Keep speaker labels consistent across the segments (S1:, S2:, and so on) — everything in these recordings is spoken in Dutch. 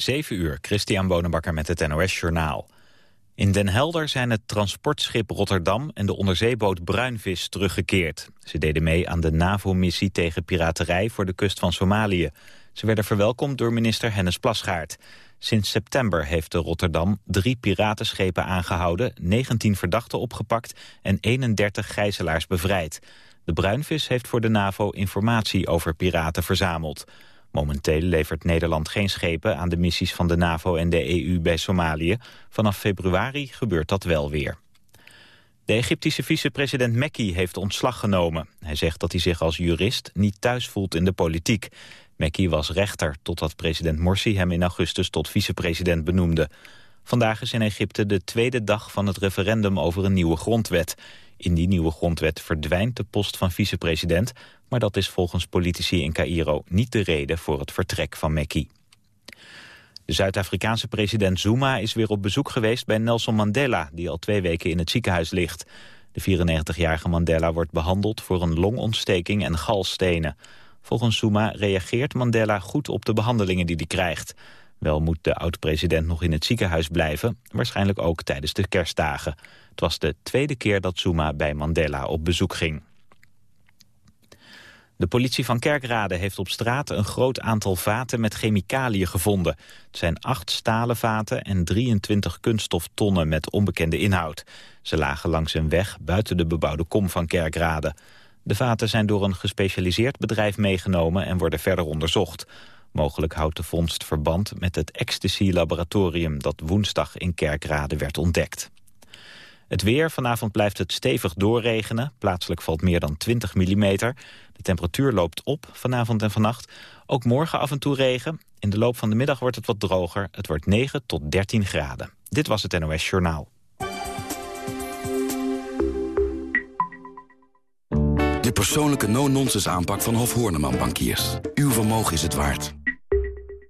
S1: 7 uur, Christian Bonenbakker met het NOS Journaal. In Den Helder zijn het transportschip Rotterdam en de onderzeeboot Bruinvis teruggekeerd. Ze deden mee aan de NAVO-missie tegen piraterij voor de kust van Somalië. Ze werden verwelkomd door minister Hennis Plasgaard. Sinds september heeft de Rotterdam drie piratenschepen aangehouden... 19 verdachten opgepakt en 31 gijzelaars bevrijd. De Bruinvis heeft voor de NAVO informatie over piraten verzameld. Momenteel levert Nederland geen schepen aan de missies van de NAVO en de EU bij Somalië. Vanaf februari gebeurt dat wel weer. De Egyptische vicepresident Mekki heeft ontslag genomen. Hij zegt dat hij zich als jurist niet thuis voelt in de politiek. Mekki was rechter totdat president Morsi hem in augustus tot vicepresident benoemde. Vandaag is in Egypte de tweede dag van het referendum over een nieuwe grondwet. In die nieuwe grondwet verdwijnt de post van vicepresident... maar dat is volgens politici in Cairo niet de reden voor het vertrek van Mekki. De Zuid-Afrikaanse president Zuma is weer op bezoek geweest bij Nelson Mandela... die al twee weken in het ziekenhuis ligt. De 94-jarige Mandela wordt behandeld voor een longontsteking en galstenen. Volgens Zuma reageert Mandela goed op de behandelingen die hij krijgt. Wel moet de oud-president nog in het ziekenhuis blijven, waarschijnlijk ook tijdens de kerstdagen. Was de tweede keer dat Zuma bij Mandela op bezoek ging. De politie van Kerkrade heeft op straat een groot aantal vaten met chemicaliën gevonden. Het zijn acht stalen vaten en 23 kunststoftonnen met onbekende inhoud. Ze lagen langs een weg buiten de bebouwde kom van Kerkrade. De vaten zijn door een gespecialiseerd bedrijf meegenomen en worden verder onderzocht. Mogelijk houdt de vondst verband met het ecstasy-laboratorium... dat woensdag in Kerkrade werd ontdekt. Het weer, vanavond blijft het stevig doorregenen. Plaatselijk valt meer dan 20 mm. De temperatuur loopt op vanavond en vannacht. Ook morgen af en toe regen. In de loop van de middag wordt het wat droger. Het wordt 9 tot 13 graden. Dit was het NOS Journaal.
S2: De persoonlijke no-nonsense aanpak van Hof Horneman Bankiers. Uw vermogen is het waard.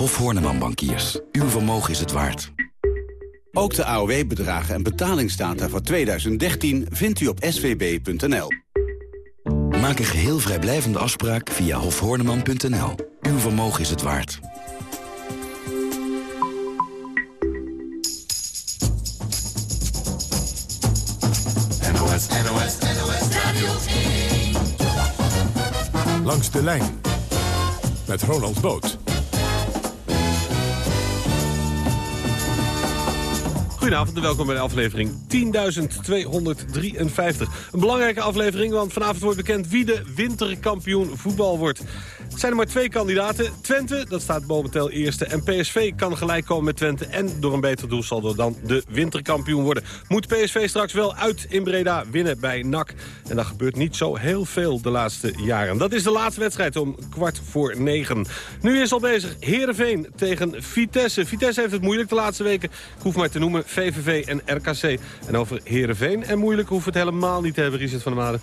S2: Hof Horneman Bankiers. Uw vermogen is het waard.
S3: Ook de AOW-bedragen en betalingsdata voor 2013 vindt u op svb.nl.
S2: Maak een geheel vrijblijvende afspraak via hofhorneman.nl. Uw vermogen is het waard.
S4: NOS, NOS, NOS Radio 1.
S5: Langs de lijn met Ronald Boot.
S6: Goedenavond en welkom bij de aflevering 10.253. Een belangrijke aflevering, want vanavond wordt bekend wie de winterkampioen voetbal wordt. Er zijn er maar twee kandidaten. Twente, dat staat momenteel eerste. En PSV kan gelijk komen met Twente en door een beter doelsaldo dan de winterkampioen worden. Moet PSV straks wel uit in Breda winnen bij NAC. En dat gebeurt niet zo heel veel de laatste jaren. Dat is de laatste wedstrijd om kwart voor negen. Nu is al bezig Heerenveen tegen Vitesse. Vitesse heeft het moeilijk de laatste weken. Ik hoef maar te noemen VVV en RKC. En over Heerenveen en moeilijk hoeft het helemaal niet te hebben, Richard van der Made.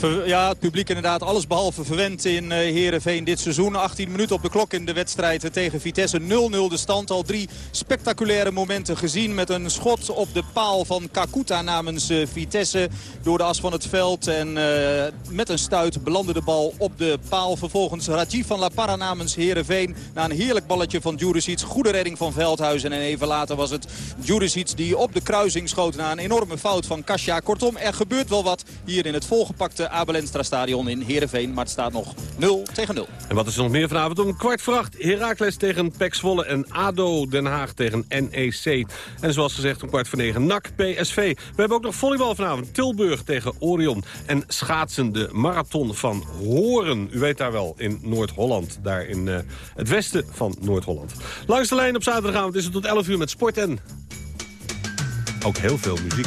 S7: Ja, het publiek inderdaad alles behalve verwend in Heerenveen dit seizoen. 18 minuten op de klok in de wedstrijd tegen Vitesse. 0-0 de stand. Al drie spectaculaire momenten gezien met een schot op de paal van Kakuta namens Vitesse. Door de as van het veld en uh, met een stuit belandde de bal op de paal. Vervolgens Rajiv van La Parra namens Heerenveen. Na een heerlijk balletje van Juricic. Goede redding van Veldhuizen. En even later was het Juricic die op de kruising schoot na een enorme fout van Kasia. Kortom, er gebeurt wel wat hier in het volgepakte Abelenstra stadion in Heerenveen. Maar het staat nog 0 tegen 0.
S6: En wat is er nog meer vanavond? Om kwart voor acht Heracles tegen Pek Zwolle en ADO Den Haag tegen NEC. En zoals gezegd om kwart voor negen NAC PSV. We hebben ook nog volleybal vanavond. Tilburg tegen Orion. En schaatsen de marathon van Horen. U weet daar wel, in Noord-Holland. Daar in uh, het westen van Noord-Holland. Langs de lijn op zaterdagavond is het tot 11 uur met sport en... Ook heel veel muziek.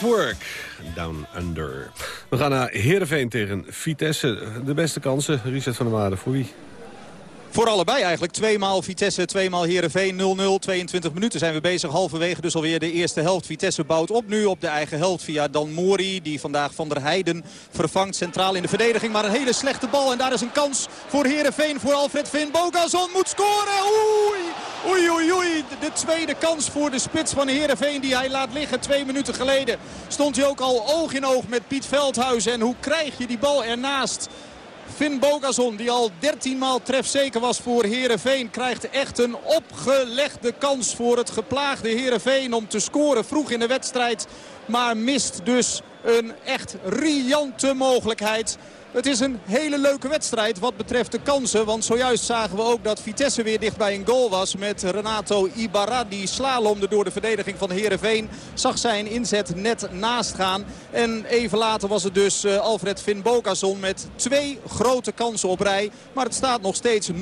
S6: Work, Down Under. We gaan naar Heerenveen tegen Vitesse. De beste kansen, Richard van der Waarde, voor wie?
S7: Voor allebei eigenlijk. Tweemaal Vitesse, tweemaal Heerenveen. 0-0, 22 minuten zijn we bezig. Halverwege dus alweer de eerste helft. Vitesse bouwt op nu op de eigen helft via Dan Mori. Die vandaag Van der Heijden vervangt centraal in de verdediging. Maar een hele slechte bal. En daar is een kans voor Heerenveen. Voor Alfred Vin. Bogazon moet scoren. Oei, oei, oei, oei. De tweede kans voor de spits van Heerenveen. Die hij laat liggen twee minuten geleden. Stond hij ook al oog in oog met Piet Veldhuizen. En hoe krijg je die bal ernaast? Finn Bogazon, die al 13 maal trefzeker was voor Herenveen, krijgt echt een opgelegde kans voor het geplaagde Herenveen om te scoren vroeg in de wedstrijd. Maar mist dus een echt riante mogelijkheid. Het is een hele leuke wedstrijd wat betreft de kansen. Want zojuist zagen we ook dat Vitesse weer dicht bij een goal was. Met Renato Ibarra die slalomde door de verdediging van Heerenveen. Zag zijn inzet net naast gaan. En even later was het dus eh, Alfred Finn Bokazon met twee grote kansen op rij. Maar het staat nog steeds 0-0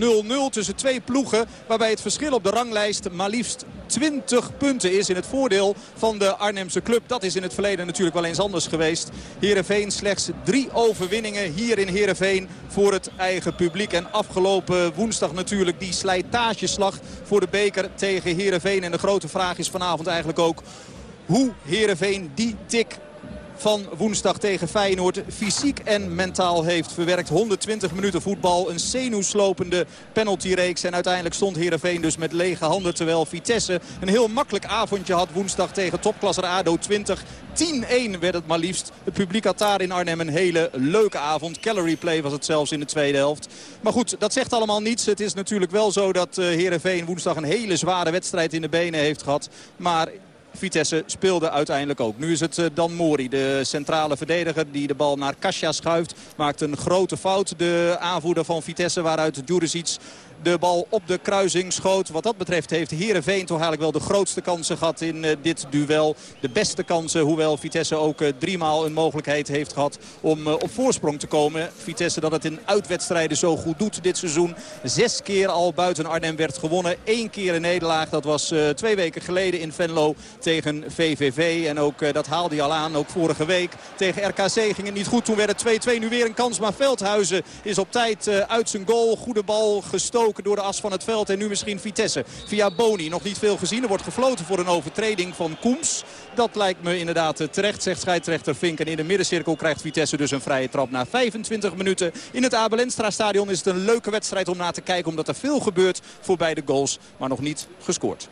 S7: tussen twee ploegen. Waarbij het verschil op de ranglijst maar liefst 20 punten is in het voordeel van de Arnhemse club. Dat is in het verleden natuurlijk wel eens anders geweest. Heerenveen slechts drie overwinningen hier in Heerenveen voor het eigen publiek. En afgelopen woensdag natuurlijk die slijtageslag voor de beker tegen Heerenveen. En de grote vraag is vanavond eigenlijk ook hoe Heerenveen die tik
S8: van woensdag tegen Feyenoord fysiek en mentaal heeft verwerkt. 120 minuten voetbal, een zenuwslopende penaltyreeks. En uiteindelijk stond Heerenveen dus met lege handen. Terwijl Vitesse een heel makkelijk avondje had woensdag tegen topklasser ADO 20. 10-1 werd het maar liefst. Het publiek had daar in Arnhem een hele leuke avond. Calorie play was het zelfs in de tweede helft. Maar goed, dat zegt allemaal niets. Het is natuurlijk wel zo dat uh, Heerenveen woensdag een hele zware wedstrijd in de benen heeft gehad. Maar Vitesse speelde uiteindelijk ook. Nu is het uh, Dan Mori, de centrale verdediger die de bal naar Kasia schuift. Maakt een grote fout. De aanvoerder van Vitesse waaruit Djuricic de bal op de kruising schoot. Wat dat betreft heeft Heerenveen toch eigenlijk wel de grootste kansen gehad in uh, dit duel. De beste kansen, hoewel Vitesse ook uh, driemaal een mogelijkheid heeft gehad om uh, op voorsprong te komen. Vitesse dat het in uitwedstrijden zo goed doet dit seizoen. Zes keer al buiten Arnhem werd gewonnen. Eén keer een nederlaag, dat was twee weken geleden in Venlo tegen VVV. En ook dat haalde hij al aan, ook vorige week. Tegen RKC ging het niet goed, toen werd het 2-2. Nu weer een kans, maar Veldhuizen is op tijd uit zijn goal. Goede bal gestoken door de as van het veld. En nu misschien Vitesse via Boni. Nog niet veel gezien. Er wordt gefloten voor een overtreding van Koems. Dat lijkt me inderdaad terecht, zegt scheidsrechter Vink. En in de middencirkel krijgt Vitesse dus een vrije trap na 25 minuten. In het Abelenstra stadion is het een leuke wedstrijd om naar te kijken. Omdat er veel gebeurt voor beide goals. Maar nog niet gescoord.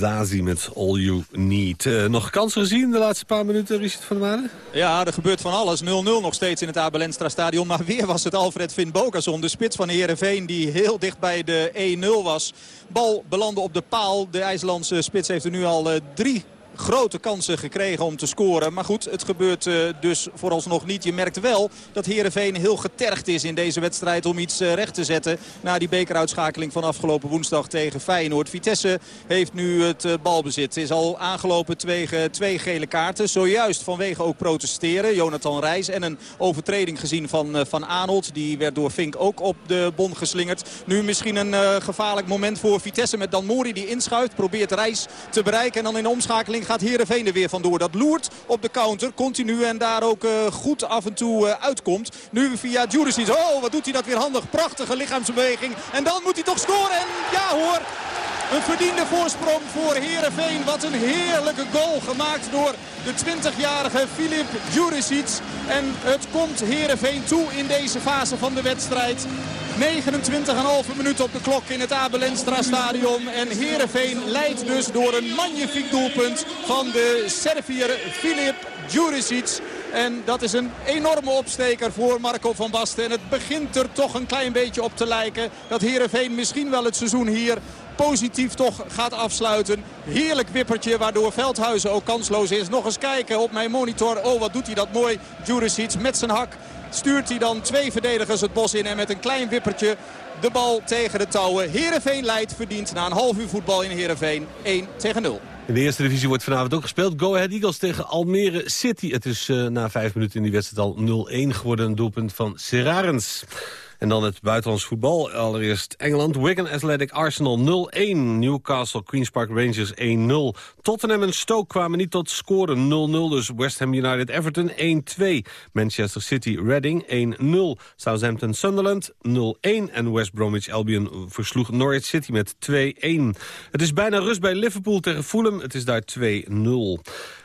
S6: Zazie met All You Need. Uh, nog kansen gezien de laatste paar minuten, Richard van der Maden?
S8: Ja, er gebeurt van alles. 0-0 nog steeds in het Abelenstra stadion. Maar weer was het Alfred Finn Bogason, de spits van Heerenveen... die heel dicht bij de 1-0 was. Bal belandde op de paal. De IJslandse spits heeft er nu al uh, drie
S7: grote kansen gekregen om te scoren. Maar goed, het gebeurt uh, dus vooralsnog niet. Je merkt wel dat Heerenveen heel getergd is in deze wedstrijd om iets uh, recht te zetten. Na die bekeruitschakeling van afgelopen woensdag tegen Feyenoord. Vitesse heeft nu het uh, balbezit. Is al aangelopen tegen twee gele kaarten. Zojuist vanwege ook protesteren. Jonathan Reis en een overtreding gezien van Van Arnold. Die werd door Fink ook op de bon geslingerd. Nu misschien een gevaarlijk moment voor Vitesse met Dan Mori die inschuift. Probeert Reis te bereiken. En dan in omschakeling gaat Heerenveen er weer vandoor. Dat loert op de counter continu en daar ook uh, goed af en toe uh, uitkomt. Nu via Juricic. Oh, wat doet hij dat weer handig. Prachtige lichaamsbeweging. En dan moet hij toch scoren. En ja hoor, een verdiende voorsprong voor Heerenveen. Wat een heerlijke goal gemaakt door de 20-jarige Filip Juricic. En het komt Heerenveen toe in deze fase van de wedstrijd. 29,5 minuut op de klok in het Abelenstra stadion. En Heerenveen leidt dus door een magnifiek doelpunt van de Servier Filip Juricic. En dat is een enorme opsteker voor Marco van Basten. En het begint er toch een klein beetje op te lijken dat Heerenveen misschien wel het seizoen hier positief toch gaat afsluiten. Heerlijk wippertje waardoor Veldhuizen ook kansloos is. Nog eens kijken op mijn monitor. Oh wat doet hij dat mooi. Juricic met zijn hak stuurt hij dan twee verdedigers het bos in. En met een klein wippertje de bal tegen de touwen. Heerenveen leidt verdiend na een half uur voetbal in Heerenveen 1 tegen 0.
S6: In de eerste divisie wordt vanavond ook gespeeld. Go Ahead Eagles tegen Almere City. Het is uh, na vijf minuten in die wedstrijd al 0-1 geworden. Een doelpunt van Serarens. En dan het buitenlands voetbal. Allereerst Engeland, Wigan Athletic Arsenal 0-1. Newcastle Queen's Park Rangers 1-0. Tottenham en Stoke kwamen niet tot scoren 0-0. Dus West Ham United Everton 1-2. Manchester City Reading 1-0. Southampton Sunderland 0-1. En West Bromwich Albion versloeg Norwich City met 2-1. Het is bijna rust bij Liverpool tegen Fulham. Het is daar 2-0.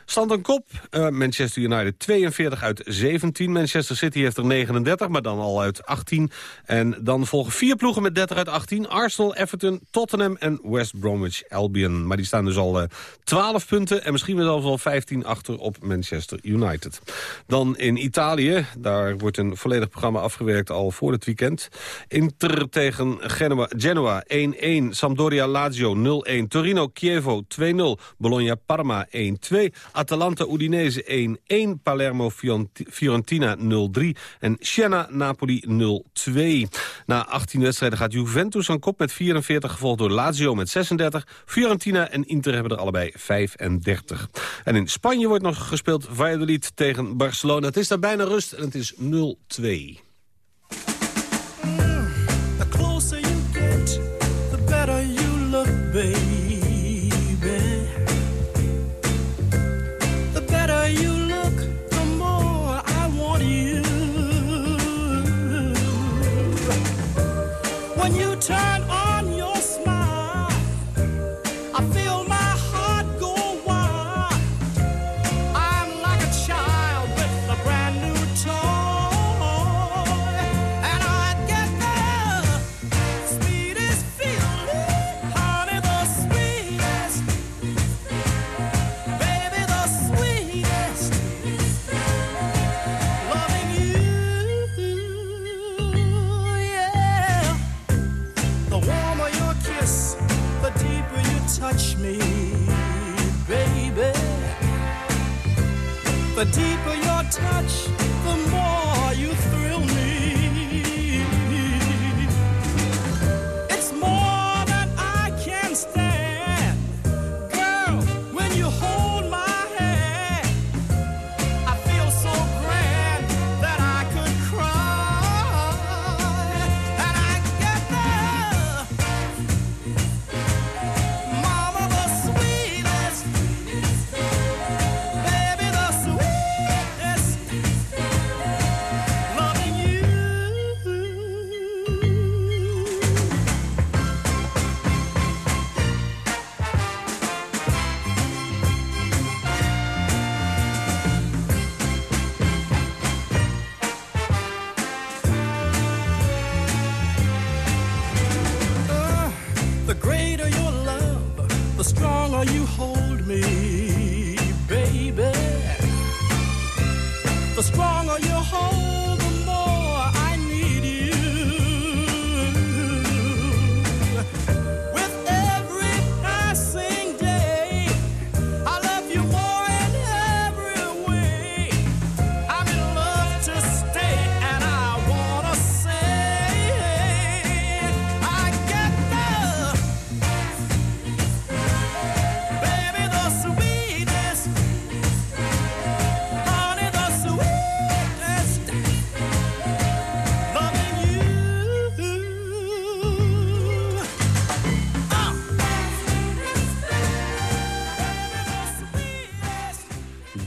S6: Stand een kop. Uh, Manchester United 42 uit 17. Manchester City heeft er 39, maar dan al uit 18. En dan volgen vier ploegen met 30 uit 18. Arsenal, Everton, Tottenham en West Bromwich Albion. Maar die staan dus al uh, 12 punten en misschien wel zelfs al 15 achter op Manchester United. Dan in Italië, daar wordt een volledig programma afgewerkt al voor het weekend. Inter tegen Genoa, Genoa 1-1. Sampdoria Lazio 0-1. Torino Chievo 2-0. Bologna Parma 1-2. Atalanta Udinese 1-1. Palermo Fiorentina 0-3. En Siena Napoli 0-2. Na 18 wedstrijden gaat Juventus aan kop met 44, gevolgd door Lazio met 36. Fiorentina en Inter hebben er allebei 35. En in Spanje wordt nog gespeeld Valladolid tegen Barcelona. Het is daar bijna rust en het is 0-2.
S9: The deeper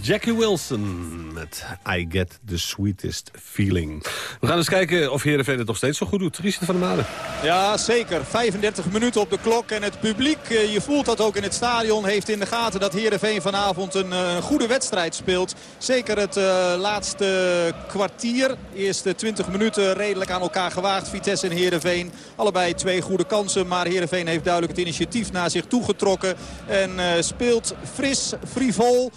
S6: Jackie Wilson met I Get The Sweetest Feeling. We gaan eens kijken of Heerenveen het nog steeds zo goed doet. Richard van der Maden.
S7: Ja, zeker. 35 minuten op de klok. En het publiek, eh, je voelt dat ook in het stadion, heeft in de gaten dat Heerenveen vanavond een eh, goede wedstrijd speelt. Zeker het eh, laatste kwartier. Eerste 20 minuten redelijk aan elkaar gewaagd. Vitesse en Heerenveen. Allebei twee goede kansen. Maar Heerenveen heeft duidelijk het initiatief naar zich toegetrokken. En speelt fris, frivol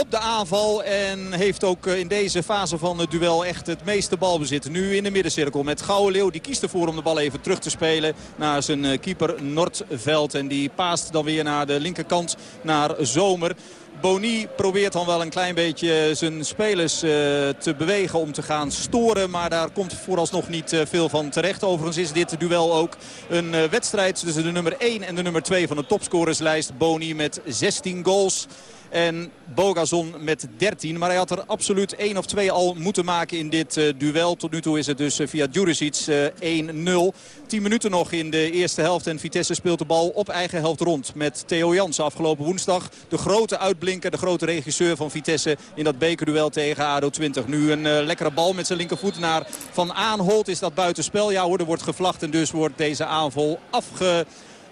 S7: op de aanval. En heeft ook eh, in deze fase van het duel echt het meeste balbezit. Nu in de middencirkel met Gouwe Leeuw. Die kiest ervoor om de bal even terug te spelen naar zijn eh, keeper Noordveld. En die paast dan weer naar de linkerkant naar Zomer. Boni probeert dan wel een klein beetje zijn spelers eh, te bewegen om te gaan storen. Maar daar komt vooralsnog niet eh, veel van terecht. Overigens is dit duel ook een eh, wedstrijd tussen de nummer 1 en de nummer 2 van de topscorerslijst. Boni met 16 goals. En Bogazon met 13. Maar hij had er absoluut één of twee al moeten maken in dit eh, duel. Tot nu toe is het dus eh, via Djuricic eh, 1-0. 10 minuten nog in de eerste helft. En Vitesse speelt de bal op eigen helft rond. Met Theo Jansen afgelopen woensdag. De grote uitblinker, de grote regisseur van Vitesse in dat bekerduel tegen ADO 20. Nu een lekkere bal met zijn linkervoet naar Van Aanholt. Is dat buitenspel? Ja hoor, er wordt gevlacht en dus wordt deze aanval afge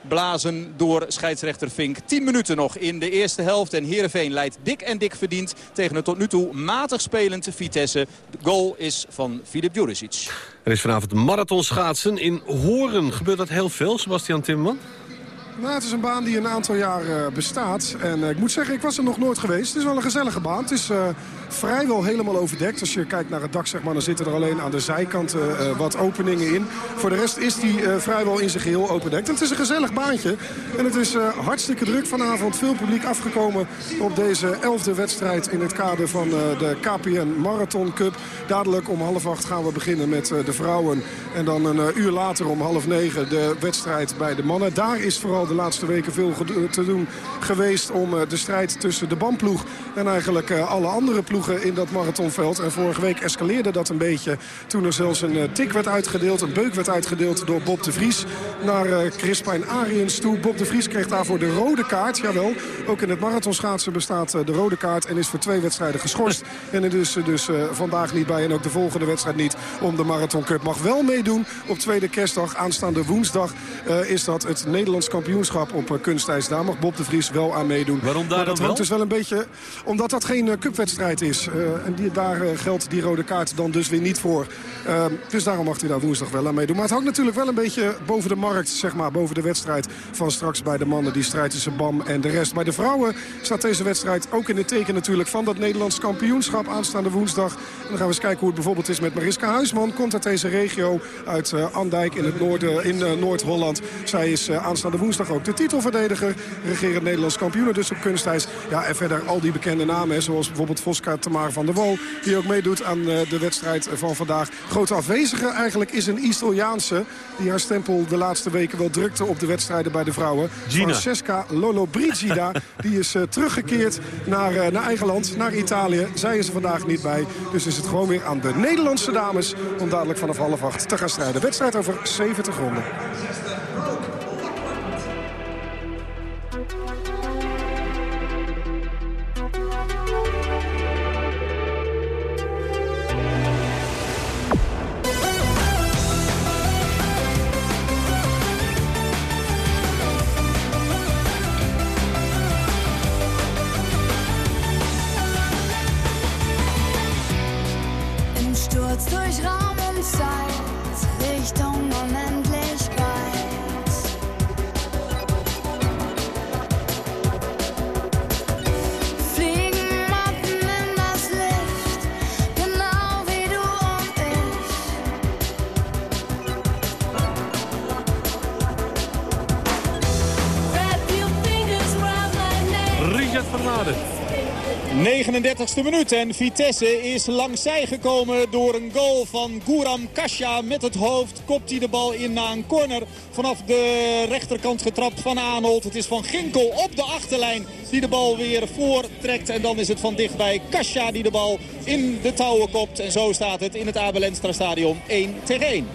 S7: blazen door scheidsrechter Vink. 10 minuten nog in de eerste helft. En Heerenveen leidt dik en dik verdiend tegen het tot nu toe matig spelend Vitesse. De goal is van Filip Juricic.
S6: Er is vanavond marathonschaatsen in Horen. Gebeurt dat heel veel, Sebastian Timmerman?
S10: Nou, het is een baan die een aantal jaar eh, bestaat. En eh, ik moet zeggen, ik was er nog nooit geweest. Het is wel een gezellige baan. Het is eh, vrijwel helemaal overdekt. Als je kijkt naar het dak, zeg maar, dan zitten er alleen aan de zijkanten wat openingen in. Voor de rest is die vrijwel in zijn geheel overdekt. Het is een gezellig baantje. En het is hartstikke druk vanavond. Veel publiek afgekomen op deze elfde wedstrijd in het kader van de KPN Marathon Cup. Dadelijk om half acht gaan we beginnen met de vrouwen. En dan een uur later om half negen de wedstrijd bij de mannen. Daar is vooral de laatste weken veel gedo- te doen geweest om eh, de strijd tussen de bandploeg en eigenlijk eh, alle andere ploegen in dat marathonveld. En vorige week escaleerde dat een beetje toen er zelfs een eh, tik werd uitgedeeld, een beuk werd uitgedeeld door Bob de Vries naar eh, Crispijn Ariens toe. Bob de Vries kreeg daarvoor de rode kaart, jawel. Ook in het marathonschaatsen bestaat eh, de rode kaart en is voor twee wedstrijden geschorst. En er is eh, dus eh, vandaag niet bij en ook de volgende wedstrijd niet om de Marathon Cup. Mag wel meedoen op tweede kerstdag. Aanstaande woensdag eh, is dat het Nederlands kampioenschap op eh, kunstijs. Daar mag Bob de Vries wel aan meedoen.
S6: Waarom daar
S10: maar
S6: dan
S10: dat hangt
S6: wel?
S10: dus wel een beetje... Omdat dat geen eh, cupwedstrijd is. Eh, en die, daar geldt die rode kaart dan dus weer niet voor. Eh, dus daarom mag hij daar woensdag wel aan meedoen. Maar het hangt natuurlijk wel een beetje boven de markt, zeg maar. Boven de wedstrijd van straks bij de mannen. Die strijd tussen BAM en de rest. Bij de vrouwen staat deze wedstrijd ook in het teken natuurlijk van dat Nederlands kampioenschap aanstaande woensdag. En dan gaan we eens kijken hoe het bijvoorbeeld is met Mariska Huisman. Komt uit deze regio, uit Andijk in, het noorden, in Noord-Holland. Zij is aanstaande woensdag ook de titelverdediger. Regerend Nederlands kampioen dus op kunstijs. Ja, en verder al die bekende namen, hè, zoals bijvoorbeeld Voska Tamar van der Wal. Die ook meedoet aan eh, de wedstrijd van vandaag. Grote afwezige eigenlijk is een Italiaanse. Die haar stempel de laatste weken wel drukte op de wedstrijden bij de vrouwen.
S6: Gina.
S10: Francesca Lollobrigida. die is eh, teruggekeerd naar, eh, naar eigen land, naar Italië. Zij is er vandaag niet bij. Dus is het gewoon weer aan de Nederlandse dames om dadelijk vanaf half acht te gaan strijden. Wedstrijd over 70 ronden.
S11: Neck.
S6: Richard van der Maden.
S7: 39e minuut en Vitesse is langs zij gekomen door een goal van Guram Kasja. Met het hoofd kopt hij de bal in na een corner vanaf de rechterkant getrapt van Arnold. Het is van Ginkel op de achterlijn die de bal weer voortrekt. En dan is het van dichtbij Kasja die de bal in de touwen kopt. En zo staat het in het Abel Enstra stadion 1 tegen 1.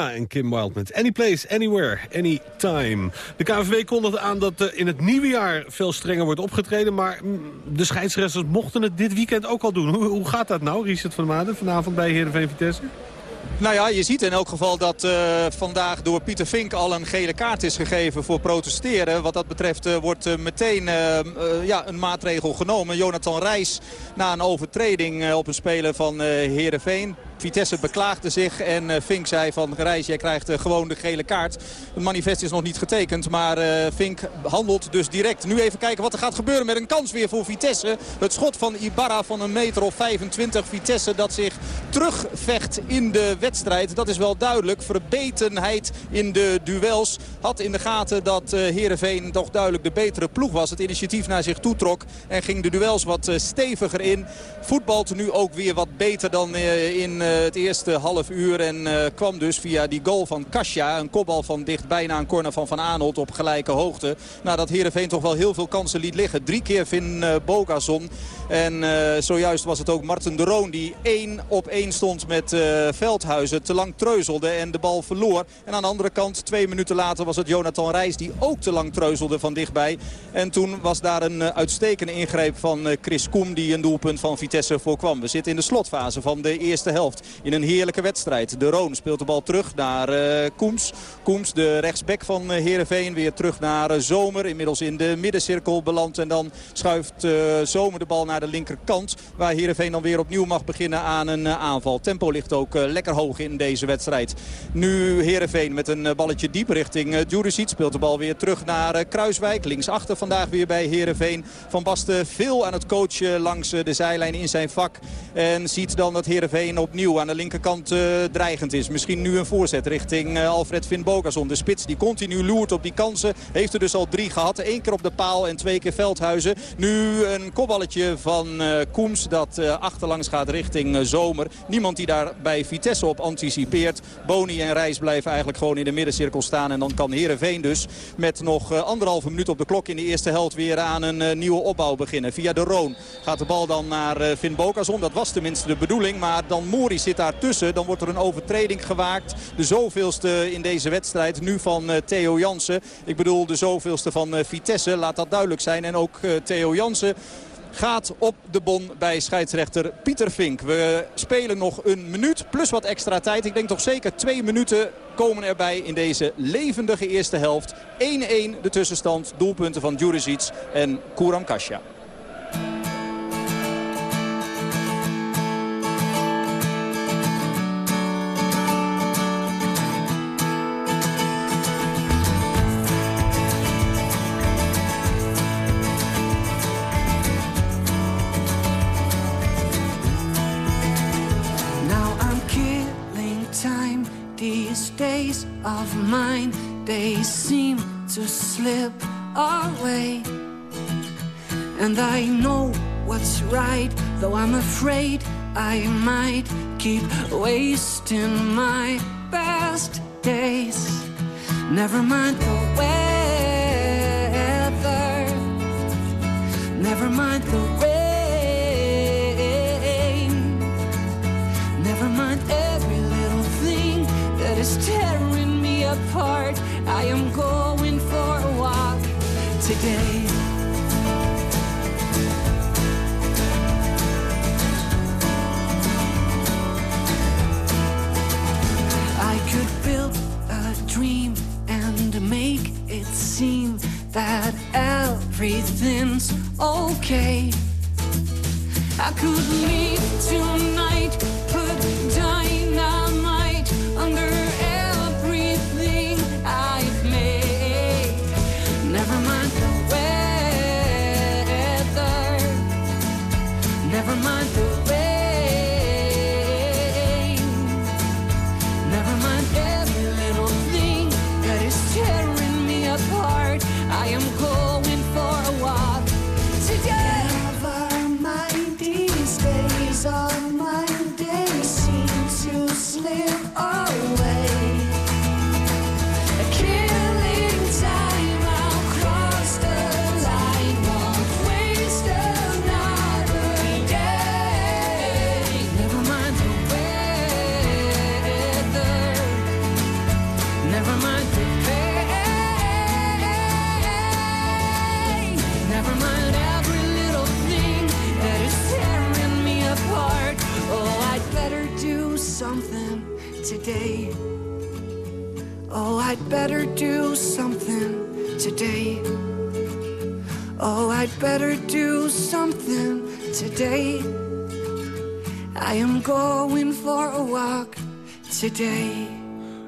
S6: Nena en Kim Wild met Any Place, Anywhere, Anytime. De KNVB kondigde aan dat er in het nieuwe jaar veel strenger wordt opgetreden... maar mm, de scheidsrechters mochten het dit weekend ook al doen. Hoe, hoe gaat dat nou, Richard van Maden, vanavond bij Heerenveen Vitesse?
S7: Nou ja, je ziet in elk geval dat eh, vandaag door Pieter Vink al een gele kaart is gegeven voor protesteren. Wat dat betreft eh, wordt eh, meteen eh, eh, ja, een maatregel genomen. Jonathan Reis na een overtreding eh, op een speler van eh Heerenveen. Vitesse beklaagde zich en eh, Vink zei van Reis, jij krijgt eh, gewoon de gele kaart. Het manifest is nog niet getekend, maar eh, Vink handelt dus direct. Nu even kijken wat er gaat gebeuren met een kans weer voor Vitesse. Het schot van Ibarra van een meter of 25. Vitesse dat zich terugvecht in de wedstrijd. Dat is wel duidelijk. Verbetenheid in de duels. Had in de gaten dat Heerenveen toch duidelijk de betere ploeg was. Het initiatief naar zich toetrok en ging de duels wat steviger in. Voetbalt nu ook weer wat beter dan in het eerste half uur. En eh, kwam dus via die goal van Kasia. Een kopbal van dichtbij na een corner van Van Aanholt op gelijke hoogte. Nadat Heerenveen toch wel heel veel kansen liet liggen. Drie keer Vin eh, Bogazon. En eh, zojuist was het ook Marten de Roon die één op één stond met eh, Veldhuizen. Te lang treuzelde en de bal verloor. En aan de andere kant, twee minuten later, was het Jonathan Reis die ook te lang treuzelde van dichtbij. En toen was daar een eh, uitstekende ingreep van eh, Chris Koem die een doelpunt van Vitesse voorkwam. We zitten in de slotfase van de eerste helft. In een heerlijke wedstrijd. De Roon speelt de bal terug naar eh, Koems. Koems, de rechtsback van eh, Heerenveen, weer terug naar eh, Zomer. Inmiddels in de middencirkel beland. En dan schuift eh, Zomer de bal naar de linkerkant. Waar Heerenveen dan weer opnieuw mag beginnen aan een eh, aanval. Tempo ligt ook eh, lekker hoog in deze wedstrijd. Nu Heerenveen met een eh, balletje diep richting uh, Djuricic. Speelt de bal weer terug naar eh, Kruiswijk. Linksachter vandaag weer bij Heerenveen. Van Basten veel aan het coachen langs eh, de zijlijn in zijn vak. En ziet dan dat Heerenveen opnieuw aan de linkerkant eh, dreigend is. Misschien nu een voorzet richting eh, Alfred Finn Bogason. De spits die continu loert op die kansen. Heeft er dus al drie gehad. Eén keer op de paal en twee keer Veldhuizen. Nu een kopballetje van eh, Koems dat achterlangs gaat richting Zomer. Niemand die daar bij Vitesse op anticipeert. Boni en Reis blijven eigenlijk gewoon in de middencirkel staan. En dan kan Heerenveen dus met nog anderhalve minuut op de klok in de eerste helft weer aan een nieuwe opbouw beginnen. Via de Roon gaat de bal dan naar Finn Bokazon. Dat was tenminste de bedoeling. Maar dan Mori zit daar tussen. Dan wordt er een overtreding gewaakt. De zoveelste in deze wedstrijd. Nu van eh, Theo Jansen. Ik bedoel de zoveelste van eh, Vitesse. Laat dat duidelijk zijn. En ook eh, Theo Jansen gaat op de bon bij scheidsrechter Pieter Vink. We spelen nog een minuut plus wat extra tijd. Ik denk toch zeker twee minuten komen erbij in deze levendige eerste helft. 1-1 de tussenstand. Doelpunten van Djuricic en Kuram Kasia.
S8: Though I'm afraid I might keep wasting my best days. Never mind the weather, never mind the rain, never mind every little thing that is tearing me apart. I am going for a walk today. Dream and make it seem that everything's okay. I could leave tonight, put dynamite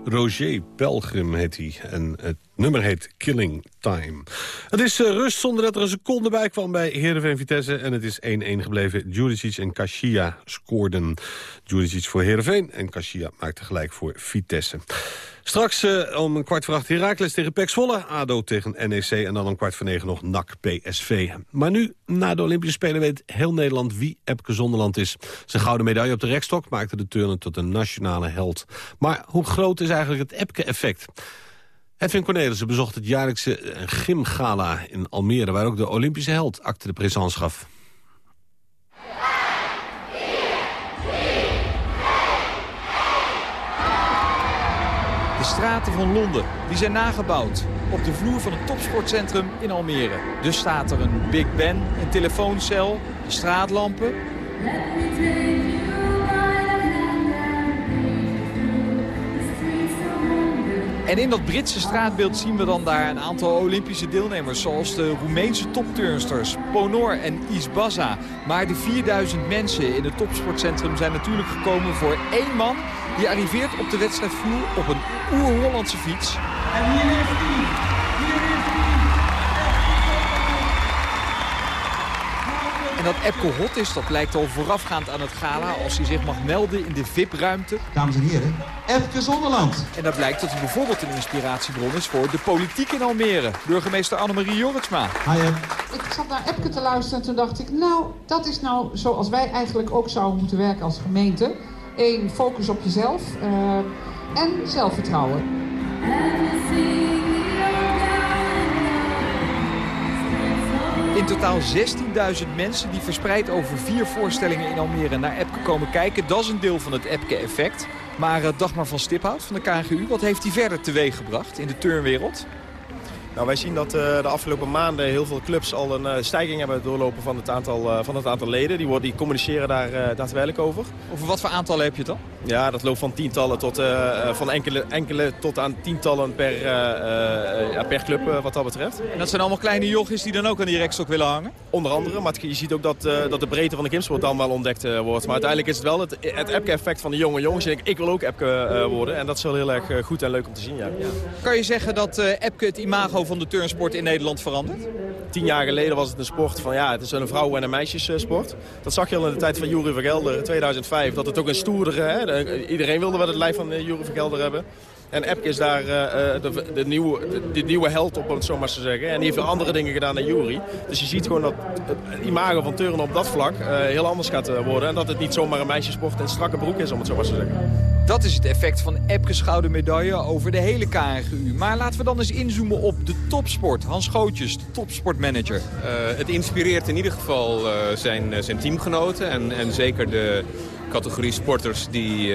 S6: Roger Pelgrim heet hij. En het nummer heet Killing Time. Het is eh, rust zonder dat er een seconde bij kwam bij Heerenveen Vitesse. En het is 1-1 gebleven. Juricic en Kashia scoorden. Juricic voor Heerenveen en Kashia maakte gelijk voor Vitesse. Straks eh, om een kwart voor acht Heracles tegen Pek Zwolle. ADO tegen NEC en dan om kwart voor negen nog NAC PSV. Maar nu, na de Olympische Spelen, weet heel Nederland wie Epke Zonderland is. Zijn gouden medaille op de rekstok maakte de turner tot een nationale held. Maar hoe groot is eigenlijk het Epke-effect? Edwin Cornelissen bezocht het jaarlijkse eh, gymgala in Almere... waar ook de Olympische held acte de présence gaf.
S12: Straten van Londen die zijn nagebouwd op de vloer van het topsportcentrum in Almere. Dus staat er een Big Ben, een telefooncel, straatlampen. En in dat Britse straatbeeld zien we dan daar een aantal Olympische deelnemers... zoals de Roemeense topturnsters Ponor en Isbaza. Maar de 4000 mensen in het topsportcentrum zijn natuurlijk gekomen voor één man... die arriveert op de wedstrijdvloer op een oer-Hollandse fiets.
S13: En hier is hij. Hier hij.
S12: En dat Epco hot is, dat lijkt al voorafgaand aan het gala... als hij zich mag melden in de VIP-ruimte.
S14: Dames en heren, Epke Zonderland.
S12: En dat blijkt dat hij bijvoorbeeld een inspiratiebron is voor de politiek in Almere. Burgemeester Annemarie Jorritsma.
S15: Ik zat naar Epke te luisteren en toen dacht ik... nou, dat is nou zoals wij eigenlijk ook zouden moeten werken als gemeente. Eén, focus op jezelf eh, en zelfvertrouwen.
S12: In totaal 16.000 mensen die verspreid over vier voorstellingen in Almere naar Epke komen kijken. Dat is een deel van het Epke-effect. Maar uh, Dagmar van Stiphout van de KNGU, wat heeft hij verder teweeg gebracht in de turnwereld?
S16: Nou, wij zien dat eh, de afgelopen maanden heel veel clubs al een eh, stijging hebben doorlopen van het aantal, eh, van het aantal leden. Die, worden, die communiceren daar daadwerkelijk over.
S12: Over wat voor aantallen heb je het dan?
S16: Ja, dat loopt van tientallen tot van enkele, enkele tot aan tientallen per, ja, per club wat dat betreft.
S12: En dat zijn allemaal kleine jochies die dan ook aan die rekstok willen hangen?
S16: Onder andere, maar het- je ziet ook dat, dat de breedte van de gymsport dan wel ontdekt wordt. Maar uiteindelijk is het wel het, het Epke-effect van de jonge jongens. Denken, ik wil ook Epke worden. En dat is wel heel erg goed en leuk om te zien, ja.
S12: Kan je zeggen dat Epke het imago van de turnsport in Nederland verandert?
S16: Tien jaar geleden was het een sport van ja, het is een vrouwen- en een meisjessport. Dat zag je al in de tijd van Jury Vergelder in 2005. Dat het ook een stoerdere, hè, de- iedereen wilde wel het lijf van eh, Jury Vergelder hebben. En Epke is daar eh, de, de, nieuwe, de, nieuwe held op, om het zo maar te zeggen. En die heeft andere dingen gedaan dan Jury. Dus je ziet gewoon dat het imago van turnen op dat vlak heel anders gaat worden. En dat het niet zomaar een meisjesport in strakke broek is, om het zo maar te zeggen.
S12: Dat is het effect van Epke's gouden medaille over de hele KNGU. Maar laten we dan eens inzoomen op de topsport. Hans Gootjes, de topsportmanager.
S17: Eh, het inspireert in ieder geval eh, zijn, eh, zijn teamgenoten en, en zeker de categorie sporters die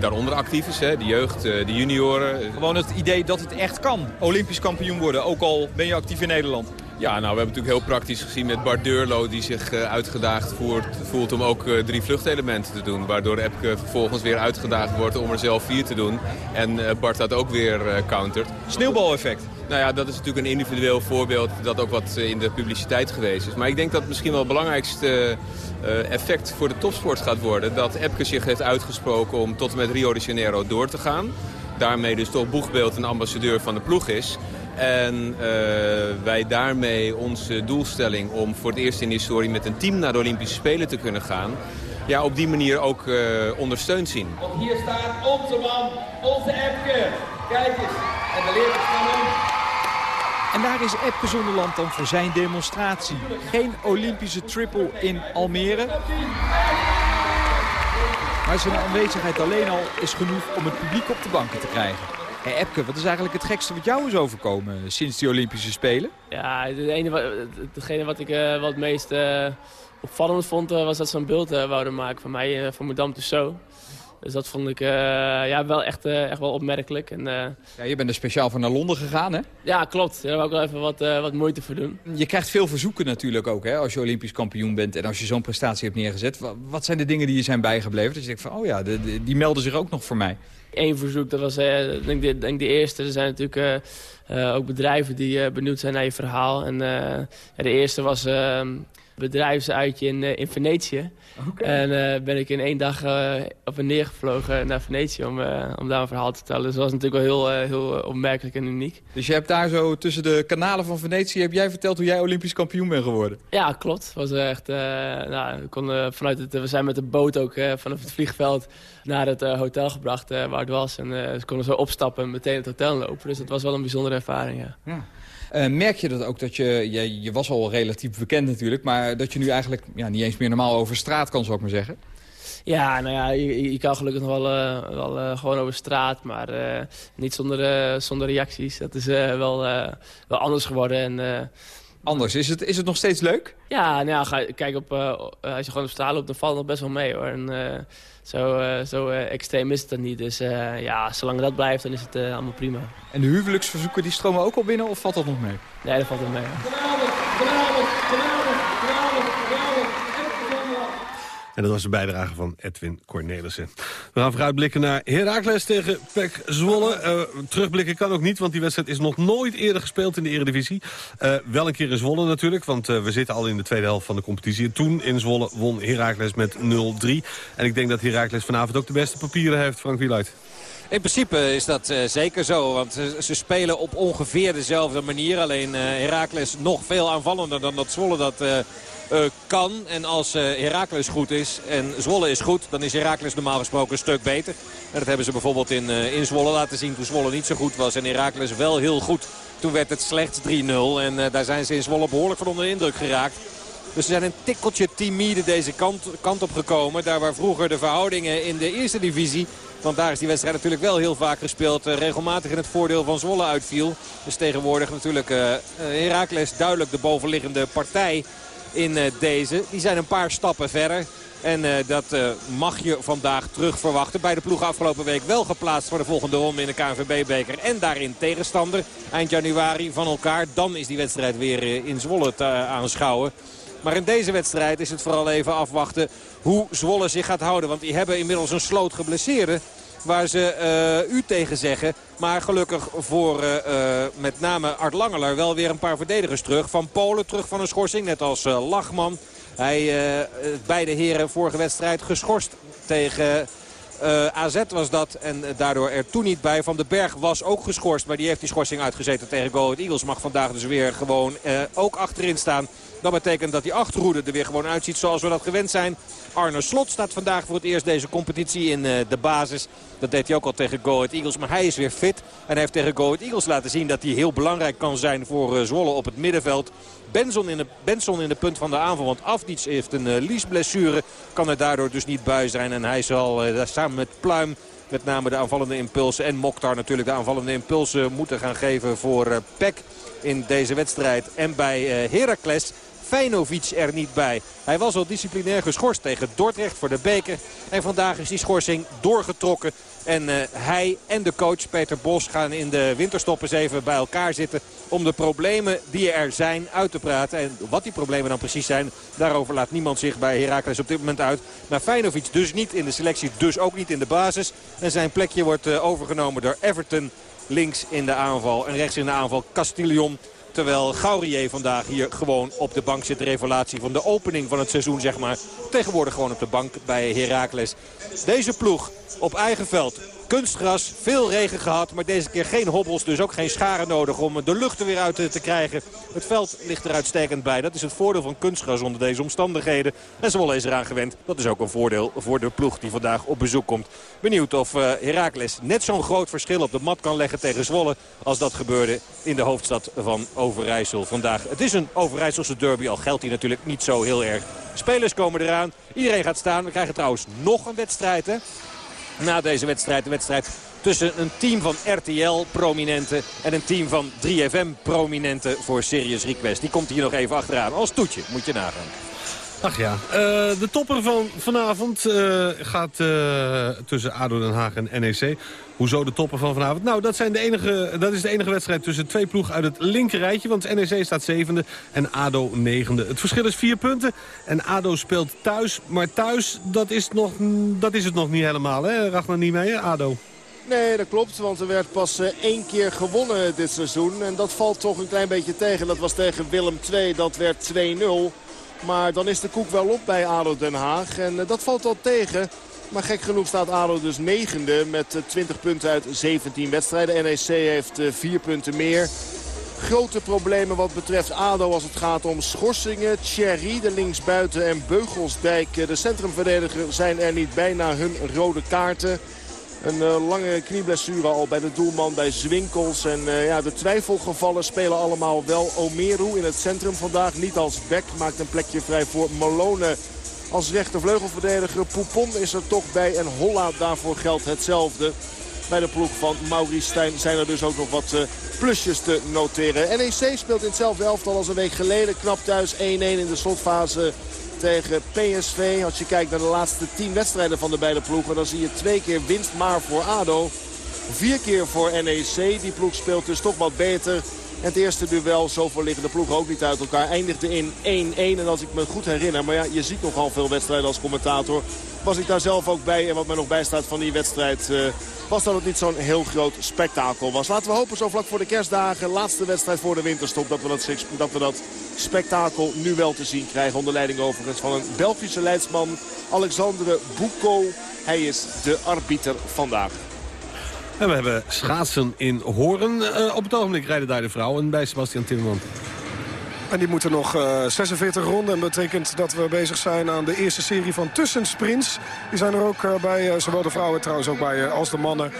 S17: daaronder actief is. Hè, de jeugd, de junioren.
S12: Gewoon het idee dat het echt kan. Olympisch kampioen worden, ook al ben je actief in Nederland.
S17: Ja, nou, we hebben natuurlijk heel praktisch gezien met Bart Deurlo... die zich eh, uitgedaagd voert, voelt om ook eh, drie vluchtelementen te doen. Waardoor Epke vervolgens weer uitgedaagd wordt om er zelf vier te doen. En eh, Bart dat ook weer countert.
S12: Sneeuwbaleffect.
S17: Nou ja, dat is natuurlijk een individueel voorbeeld dat ook wat in de publiciteit geweest is. Maar ik denk dat misschien wel het belangrijkste effect voor de topsport gaat worden... dat Epke zich heeft uitgesproken om tot en met Rio de Janeiro door te gaan. Daarmee dus toch boegbeeld en ambassadeur van de ploeg is. En eh, wij daarmee onze doelstelling om voor het eerst in de historie met een team naar de Olympische Spelen te kunnen gaan... Ja, op die manier ook eh, ondersteund zien.
S18: Want hier staat onze man, onze Epke. Kijk eens. En de leerlingen gaan om.
S12: En daar is Epke Zonderland dan voor zijn demonstratie. Geen Olympische triple in Almere. Maar zijn aanwezigheid alleen al is genoeg om het publiek op de banken te krijgen. Hey Epke, wat is eigenlijk het gekste wat jou is overkomen sinds die Olympische Spelen?
S19: Ja, het ene, wa- hetgene wat ik eh, wat meest eh, opvallend vond, eh, was dat ze een beeld wouden maken van mij, van Madame Tussauds. Dus dat vond ik eh, ja, wel echt, eh, echt wel opmerkelijk. En, eh,
S12: Ja, je bent er speciaal voor naar Londen gegaan, hè?
S19: ja, klopt. Daar heb ik ook wel even wat, wat moeite voor doen.
S12: Je krijgt veel verzoeken natuurlijk ook, hè, als je Olympisch kampioen bent... en als je zo'n prestatie hebt neergezet. Wa- Wat zijn de dingen die je zijn bijgebleven? Dat je denkt van, oh ja, de- de- die melden zich ook nog voor mij.
S19: Eén verzoek, dat was denk, de, denk de eerste. Er zijn natuurlijk ook bedrijven die benieuwd zijn naar je verhaal. En ja, de eerste was eh, een bedrijfsuitje in, eh, in Venetië. En eh, ben ik in één dag eh, op en neer gevlogen naar Venetië om, om daar een verhaal te vertellen. Dus dat was natuurlijk wel heel, heel opmerkelijk en uniek.
S12: Dus je hebt daar zo tussen de kanalen van Venetië... heb jij verteld hoe jij Olympisch kampioen bent geworden?
S19: Ja, klopt. Was echt, nou, we, konden vanuit het, we zijn met de boot ook vanaf het vliegveld naar het hotel gebracht waar het was. En ze konden zo opstappen en meteen het hotel lopen. Dus dat was wel een bijzondere ervaring, ja.
S12: Ja. Eh, merk je dat ook dat je, je... Je was al relatief bekend natuurlijk... maar dat je nu eigenlijk ja, niet eens meer normaal over straat kan, zou ik maar zeggen?
S19: Ja, nou ja, je, kan gelukkig nog wel, eh, wel eh, gewoon over straat, maar niet zonder, zonder reacties. Dat is wel, wel anders geworden. En,
S12: Anders, is het, is het nog steeds leuk?
S19: Ja, nou ja, ga, kijk, op, eh, als je gewoon op straat loopt, dan valt het nog best wel mee hoor. En, eh, zo eh, zo eh, extreem is het dan niet. Dus eh, ja, zolang dat blijft, dan is het eh, allemaal prima.
S12: En de huwelijksverzoeken die stromen ook al binnen of valt dat nog mee?
S19: Nee, dat valt wel mee.
S6: En dat was de bijdrage van Edwin Cornelissen. We gaan vooruitblikken naar Heracles tegen PEC Zwolle. Eh, terugblikken kan ook niet, want die wedstrijd is nog nooit eerder gespeeld in de Eredivisie. Eh, wel een keer in Zwolle natuurlijk, want eh, we zitten al in de tweede helft van de competitie. En toen in Zwolle won Heracles met 0-3. En ik denk dat Heracles vanavond ook de beste papieren heeft, Frank Wieluid.
S20: In principe is dat eh, zeker zo, want ze, ze spelen op ongeveer dezelfde manier. Alleen eh Heracles nog veel aanvallender dan dat Zwolle dat eh, kan. En als eh Heracles goed is en Zwolle is goed, dan is Heracles normaal gesproken een stuk beter. En dat hebben ze bijvoorbeeld in, in Zwolle laten zien toen Zwolle niet zo goed was. En Heracles wel heel goed. Toen werd het slechts 3-0 en daar zijn ze in Zwolle behoorlijk van onder de indruk geraakt. Dus ze zijn een tikkeltje timide deze kant, kant op gekomen. Daar waar vroeger de verhoudingen in de eerste divisie... want daar is die wedstrijd natuurlijk wel heel vaak gespeeld... eh, regelmatig in het voordeel van Zwolle uitviel. Dus tegenwoordig natuurlijk eh eh, Heracles duidelijk de bovenliggende partij in deze. Die zijn een paar stappen verder. En dat mag je vandaag terug verwachten. Bij de ploeg afgelopen week wel geplaatst voor de volgende ronde in de KNVB-beker. En daarin tegenstander eind januari van elkaar. Dan is die wedstrijd weer in Zwolle te aanschouwen. Maar in deze wedstrijd is het vooral even afwachten hoe Zwolle zich gaat houden. Want die hebben inmiddels een sloot geblesseerde waar ze eh, u tegen zeggen. Maar gelukkig voor eh, eh, met name Art Langeler wel weer een paar verdedigers terug. Van Polen terug van een schorsing, net als Lachman. Hij, beide heren vorige wedstrijd geschorst tegen... eh, AZ was dat en daardoor er toen niet bij. Van den Berg was ook geschorst, maar die heeft die schorsing uitgezeten tegen Go Eagles. Mag vandaag dus weer gewoon ook achterin staan. Dat betekent dat die achterhoede er weer gewoon uitziet zoals we dat gewend zijn. Arne Slot staat vandaag voor het eerst deze competitie in eh, de basis. Dat deed hij ook al tegen Go Eagles. Maar hij is weer fit. En hij heeft tegen Go Eagles laten zien dat hij heel belangrijk kan zijn voor eh, Zwolle op het middenveld. Benson in, de, Benson in de punt van de aanval. Want Afdic heeft een uh, liesblessure. Kan er daardoor dus niet bij zijn. En hij zal uh, samen met Pluim met name de aanvallende impulsen. En Mokhtar natuurlijk de aanvallende impulsen moeten gaan geven voor uh, Peck in deze wedstrijd. En bij Heracles Feinovic er niet bij. Hij was al disciplinair geschorst tegen Dordrecht voor de beker. En vandaag is die schorsing doorgetrokken. En uh, hij en de coach Peter Bos gaan in de winterstop eens even bij elkaar zitten... om de problemen die er zijn uit te praten. En wat die problemen dan precies zijn, daarover laat niemand zich bij Heracles op dit moment uit. Maar Feinovic dus niet in de selectie, dus ook niet in de basis. En zijn plekje wordt uh, overgenomen door Everton links in de aanval. En rechts in de aanval Castillon. Terwijl Gaurier vandaag hier gewoon op de bank zit. De revelatie van de opening van het seizoen, zeg maar. Tegenwoordig gewoon op de bank bij Heracles. Deze ploeg op eigen veld. Kunstgras, veel regen gehad, maar deze keer geen hobbels. Dus ook geen scharen nodig om de lucht er weer uit te krijgen. Het veld ligt er uitstekend bij. Dat is het voordeel van kunstgras onder deze omstandigheden. En Zwolle is eraan gewend. Dat is ook een voordeel voor de ploeg die vandaag op bezoek komt. Benieuwd of uh, Heracles net zo'n groot verschil op de mat kan leggen tegen Zwolle... als dat gebeurde in de hoofdstad van Overijssel vandaag. Het is een Overijsselse derby, al geldt die natuurlijk niet zo heel erg. Spelers komen eraan, iedereen gaat staan. We krijgen trouwens nog een wedstrijd, hè? Na deze wedstrijd. De wedstrijd tussen een team van RTL-prominenten en een team van 3FM-prominenten voor Serious Request. Die komt hier nog even achteraan. Als toetje, moet je nagaan.
S6: Ach ja, uh, de topper van vanavond uh, gaat uh, tussen ADO Den Haag en NEC. Hoezo de topper van vanavond? Nou, dat, zijn de enige, dat is de enige wedstrijd tussen twee ploegen uit het linkerrijtje. Want NEC staat zevende en ADO negende. Het verschil is vier punten en ADO speelt thuis. Maar thuis, dat is, nog, dat is het nog niet helemaal, hè? Ragnar niet mee? ADO.
S21: Nee, dat klopt, want er werd pas één keer gewonnen dit seizoen. En dat valt toch een klein beetje tegen. Dat was tegen Willem II, dat werd 2-0. Maar dan is de koek wel op bij ADO Den Haag. En uh, dat valt al tegen. Maar gek genoeg staat ADO dus negende met uh, 20 punten uit 17 wedstrijden. NEC heeft uh, 4 punten meer. Grote problemen wat betreft ADO als het gaat om schorsingen. Thierry, de linksbuiten en Beugelsdijk, de centrumverdediger, zijn er niet bij na hun rode kaarten. Een uh, lange knieblessure al bij de doelman bij Zwinkels. En uh, ja, de twijfelgevallen spelen allemaal wel Omeru in het centrum vandaag. Niet als back, maakt een plekje vrij voor Malone als rechtervleugelverdediger. Poupon is er toch bij en Holla daarvoor geldt hetzelfde. Bij de ploeg van Maurice Stijn zijn er dus ook nog wat uh, plusjes te noteren. NEC speelt in hetzelfde elftal als een week geleden. Knap thuis 1-1 in de slotfase tegen PSV. Als je kijkt naar de laatste 10 wedstrijden van de beide ploegen... dan zie je twee keer winst maar voor ADO. Vier keer voor NEC. Die ploeg speelt dus toch wat beter. Het eerste duel, zoveel liggen de ploegen ook niet uit elkaar, eindigde in 1-1. En als ik me goed herinner, maar ja, je ziet nogal veel wedstrijden als commentator. Was ik daar zelf ook bij en wat mij nog bijstaat van die wedstrijd... Uh, was dat het niet zo'n heel groot spektakel was. Laten we hopen zo vlak voor de kerstdagen, laatste wedstrijd voor de winterstop... dat we dat, dat, we dat spektakel nu wel te zien krijgen. Onder leiding overigens van een Belgische leidsman, Alexandre Boucault. Hij is de arbiter vandaag.
S6: En we hebben schaatsen in Horen. Uh, op het ogenblik rijden daar de vrouwen bij Sebastian Timmerman.
S10: En die moeten nog uh, 46 ronden. En betekent dat we bezig zijn aan de eerste serie van tussensprints. Die zijn er ook uh, bij, uh, zowel de vrouwen trouwens ook bij als de mannen.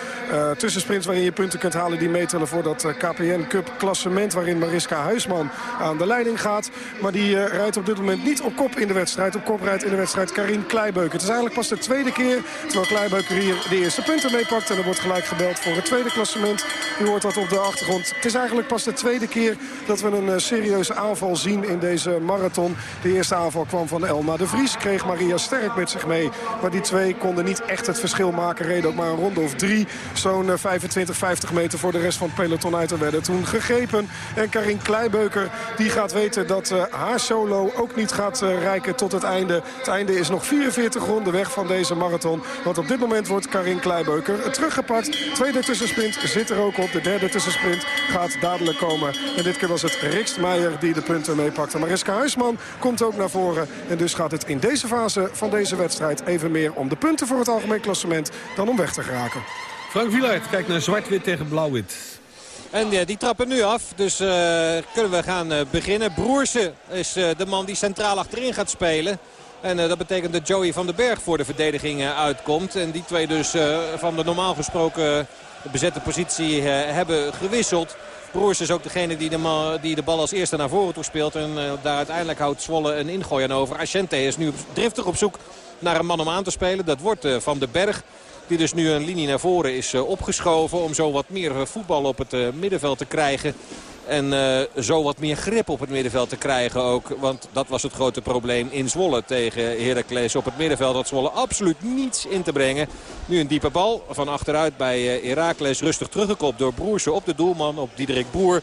S10: tussensprints waarin je punten kunt halen die meetellen voor dat KPN Cup klassement. Waarin Mariska Huisman aan de leiding gaat. Maar die rijdt op dit moment niet op kop in de wedstrijd. Op kop rijdt in de wedstrijd Karin Kleibeuken. Het is eigenlijk pas de tweede keer. Terwijl Kleibeuken hier de eerste punten meepakt. En er wordt gelijk gebeld voor het tweede klassement. U hoort dat op de achtergrond. Het is eigenlijk pas de tweede keer dat we een serieuze aanval aanval zien in deze marathon. De eerste aanval kwam van Elma de Vries. Kreeg Maria Sterk met zich mee. Maar die twee konden niet echt het verschil maken. Reden ook maar een ronde of drie. Zo'n 25, 50 meter voor de rest van het peloton uit. En werden toen gegrepen. En Karin Kleibeuker die gaat weten dat uh, haar solo ook niet gaat uh, reiken tot het einde. Het einde is nog 44 ronden weg van deze marathon. Want op dit moment wordt Karin Kleibeuker teruggepakt. Tweede tussensprint zit er ook op. De derde tussensprint gaat dadelijk komen. En dit keer was het Rikstmeijer die de punten meepakte. Mariska Huisman komt ook naar voren. En dus gaat het in deze fase van deze wedstrijd even meer om de punten voor het algemeen klassement dan om weg te geraken.
S6: Frank Wielaert kijkt naar zwart-wit tegen blauw-wit.
S20: En eh, die trappen nu af, dus eh, kunnen we gaan eh, beginnen. Broersen is eh, de man die centraal achterin gaat spelen. En eh, dat betekent dat Joey van den Berg voor de verdediging eh, uitkomt. En die twee dus eh, van de normaal gesproken bezette positie eh, hebben gewisseld. Broers is ook degene die de, die de bal als eerste naar voren toe speelt. En eh, daar uiteindelijk houdt Zwolle een ingooi aan over. Ascente is nu driftig op zoek naar een man om aan te spelen. Dat wordt eh, Van den Berg. Die dus nu een linie naar voren is eh, opgeschoven. Om zo wat meer voetbal op het middenveld te krijgen. En eh, zo wat meer grip op het middenveld te krijgen ook. Want dat was het grote probleem in Zwolle tegen Heracles. Op het middenveld had Zwolle absoluut niets in te brengen. Nu een diepe bal van achteruit bij eh, Heracles. Rustig teruggekopt door Broersen op de doelman, op Diederik Boer.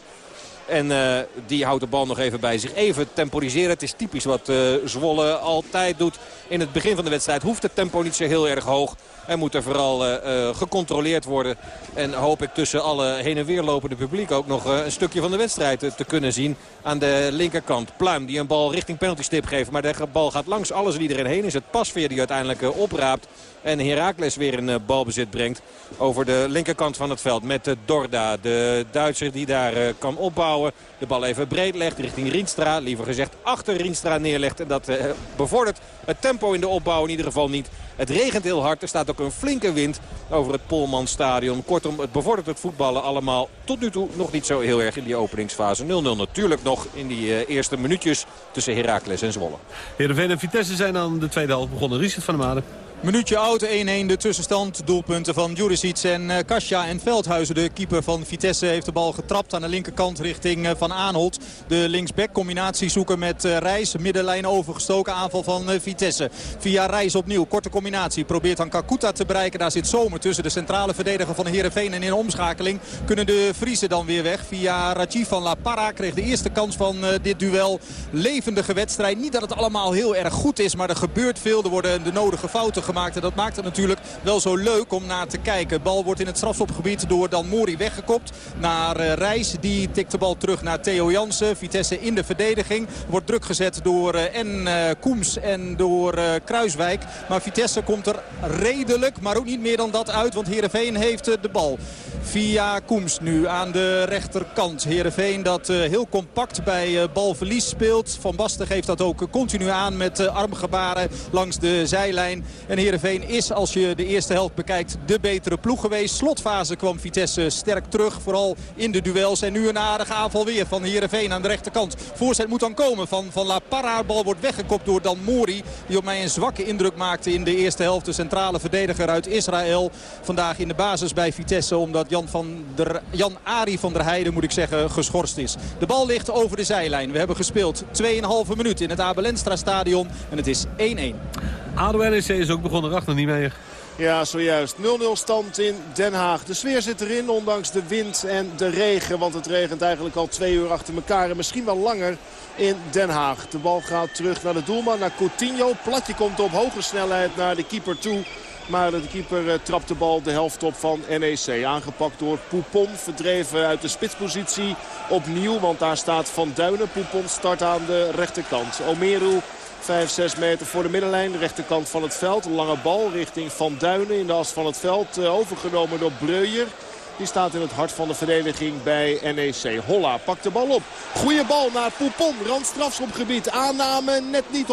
S20: En eh, die houdt de bal nog even bij zich. Even temporiseren. Het is typisch wat eh, Zwolle altijd doet. In het begin van de wedstrijd hoeft het tempo niet zo heel erg hoog. En moet er vooral eh, gecontroleerd worden. En hoop ik tussen alle heen en weer lopende publiek ook nog een stukje van de wedstrijd te kunnen zien. Aan de linkerkant Pluim die een bal richting penaltystip geeft. Maar de bal gaat langs alles en iedereen heen. Is het Pasveer die uiteindelijk opraapt. En Heracles weer een eh, balbezit brengt over de linkerkant van het veld. Met de Dorda, de Duitser die daar eh, kan opbouwen. De bal even breed legt richting Rienstra. Liever gezegd achter Rienstra neerlegt. En dat eh, bevordert het tempo in de opbouw in ieder geval niet. Het regent heel hard. Er staat ook een flinke wind over het Polmanstadion. Kortom, het bevordert het voetballen allemaal tot nu toe nog niet zo heel erg in die openingsfase. 0-0 natuurlijk nog in die eh, eerste minuutjes tussen Heracles en Zwolle.
S6: Heerenveen en Vitesse zijn aan de tweede helft begonnen. Richard van der Maden.
S7: Minuutje oud, 1-1 de tussenstand. Doelpunten van Juricic en uh, Kasia en Veldhuizen. De keeper van Vitesse heeft de bal getrapt aan de linkerkant richting uh, Van Aanholt. De linksback combinatie zoeken met uh, Reis. Middenlijn overgestoken aanval van Vitesse. Via Reis opnieuw, korte combinatie. Probeert dan Kakuta te bereiken. Daar zit Zomer tussen de centrale verdediger van Heerenveen. En in omschakeling kunnen de Friese dan weer weg. Via Rajiv van La Parra kreeg de eerste kans van dit duel. Levendige wedstrijd. Niet dat het allemaal heel erg goed is, maar er gebeurt veel. Er worden de nodige fouten gemaakt gemaakt. Dat maakt het natuurlijk wel zo leuk om naar te kijken. Bal wordt in het strafschopgebied door Dan Mori weggekopt. Naar uh, Reis. Die tikt de bal terug naar Theo Jansen. Vitesse in de verdediging. Wordt druk gezet door uh, en uh, Koems en door Kruiswijk. Maar Vitesse komt er redelijk, maar ook niet meer dan dat uit. Want Heerenveen heeft de bal. Via Koems nu aan de rechterkant. Heerenveen dat heel compact bij balverlies speelt. Van Basten geeft dat ook continu aan met armgebaren langs de zijlijn. En Heerenveen is, als je de eerste helft bekijkt, de betere ploeg geweest. Slotfase kwam Vitesse sterk terug, vooral in de duels. En nu een aardige aanval weer van Heerenveen aan de rechterkant. Voorzet moet dan komen van, van La Parra. Bal wordt weggekopt door Dan Mori. Die op mij een zwakke indruk maakte in de eerste helft. De centrale verdediger uit Israël. Vandaag in de basis bij Vitesse. Omdat Jan, van der, Jan Ari van der Heijden, moet ik zeggen, geschorst is. De bal ligt over de zijlijn. We hebben gespeeld 2,5 minuut in het Abelenstra stadion. En het is 1-1.
S6: ADO-NEC is ook begonnen, Ragnar niet meer.
S21: Ja, zojuist. 0-0 stand in Den Haag. De sfeer zit erin, ondanks de wind en de regen. Want het regent eigenlijk al twee uur achter elkaar. En misschien wel langer in Den Haag. De bal gaat terug naar de doelman, naar Coutinho. Platje komt op hoge snelheid naar de keeper toe. Maar de keeper uh, trapt de bal de helft op van NEC. Aangepakt door Poupon. Verdreven uit de spitspositie opnieuw. Want daar staat Van Duinen. Poupon start aan de rechterkant. Omeru 5, 6 meter voor de middenlijn. De rechterkant van het veld. Lange bal richting Van Duinen in de as van het veld. Uh, overgenomen door Breuer. Die staat in het hart van de verdediging bij NEC. Holla pakt de bal op. Goeie bal naar Poupon. Randstrafschopgebied. Aanname net niet 100%.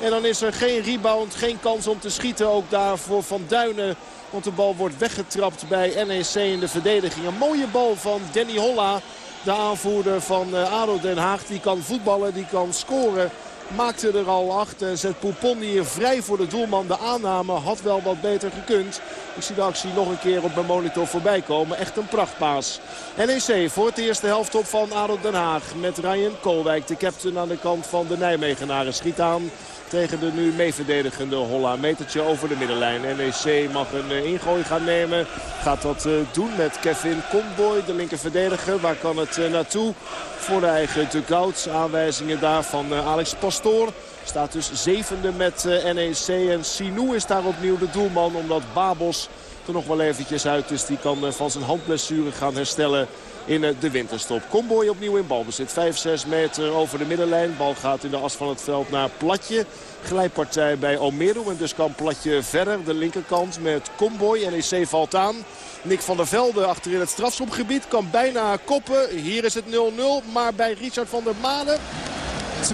S21: En dan is er geen rebound, geen kans om te schieten. Ook daar voor Van Duinen. Want de bal wordt weggetrapt bij NEC in de verdediging. Een mooie bal van Danny Holla. De aanvoerder van ADO Den Haag. Die kan voetballen, die kan scoren. Maakte er al acht. Zet Poupon hier vrij voor de doelman. De aanname had wel wat beter gekund. Ik zie de actie nog een keer op mijn monitor voorbij komen. Echt een prachtpaas. NEC voor het eerste helft op van ADO Den Haag. Met Ryan Koolwijk, de captain aan de kant van de Nijmegenaren. Schiet aan tegen de nu meeverdedigende Holla. Metertje over de middenlijn. NEC mag een ingooi gaan nemen. Gaat dat doen met Kevin Comboy, de linker verdediger. Waar kan het naartoe? Voor de eigen dugout. Aanwijzingen daar van Alex Pastoor. Staat dus zevende met eh, NEC. En Sinou is daar opnieuw de doelman. Omdat Babos er nog wel eventjes uit is. Die kan eh, van zijn handblessure gaan herstellen in eh, de winterstop. Comboy opnieuw in balbezit. 5-6 meter over de middenlijn. Bal gaat in de as van het veld naar Platje. Glijpartij bij Almero. En dus kan Platje verder. De linkerkant met Comboy. NEC valt aan. Nick van der Velde achterin het strafschopgebied. Kan bijna koppen. Hier is het 0-0. Maar bij Richard van der Manen
S7: 2-1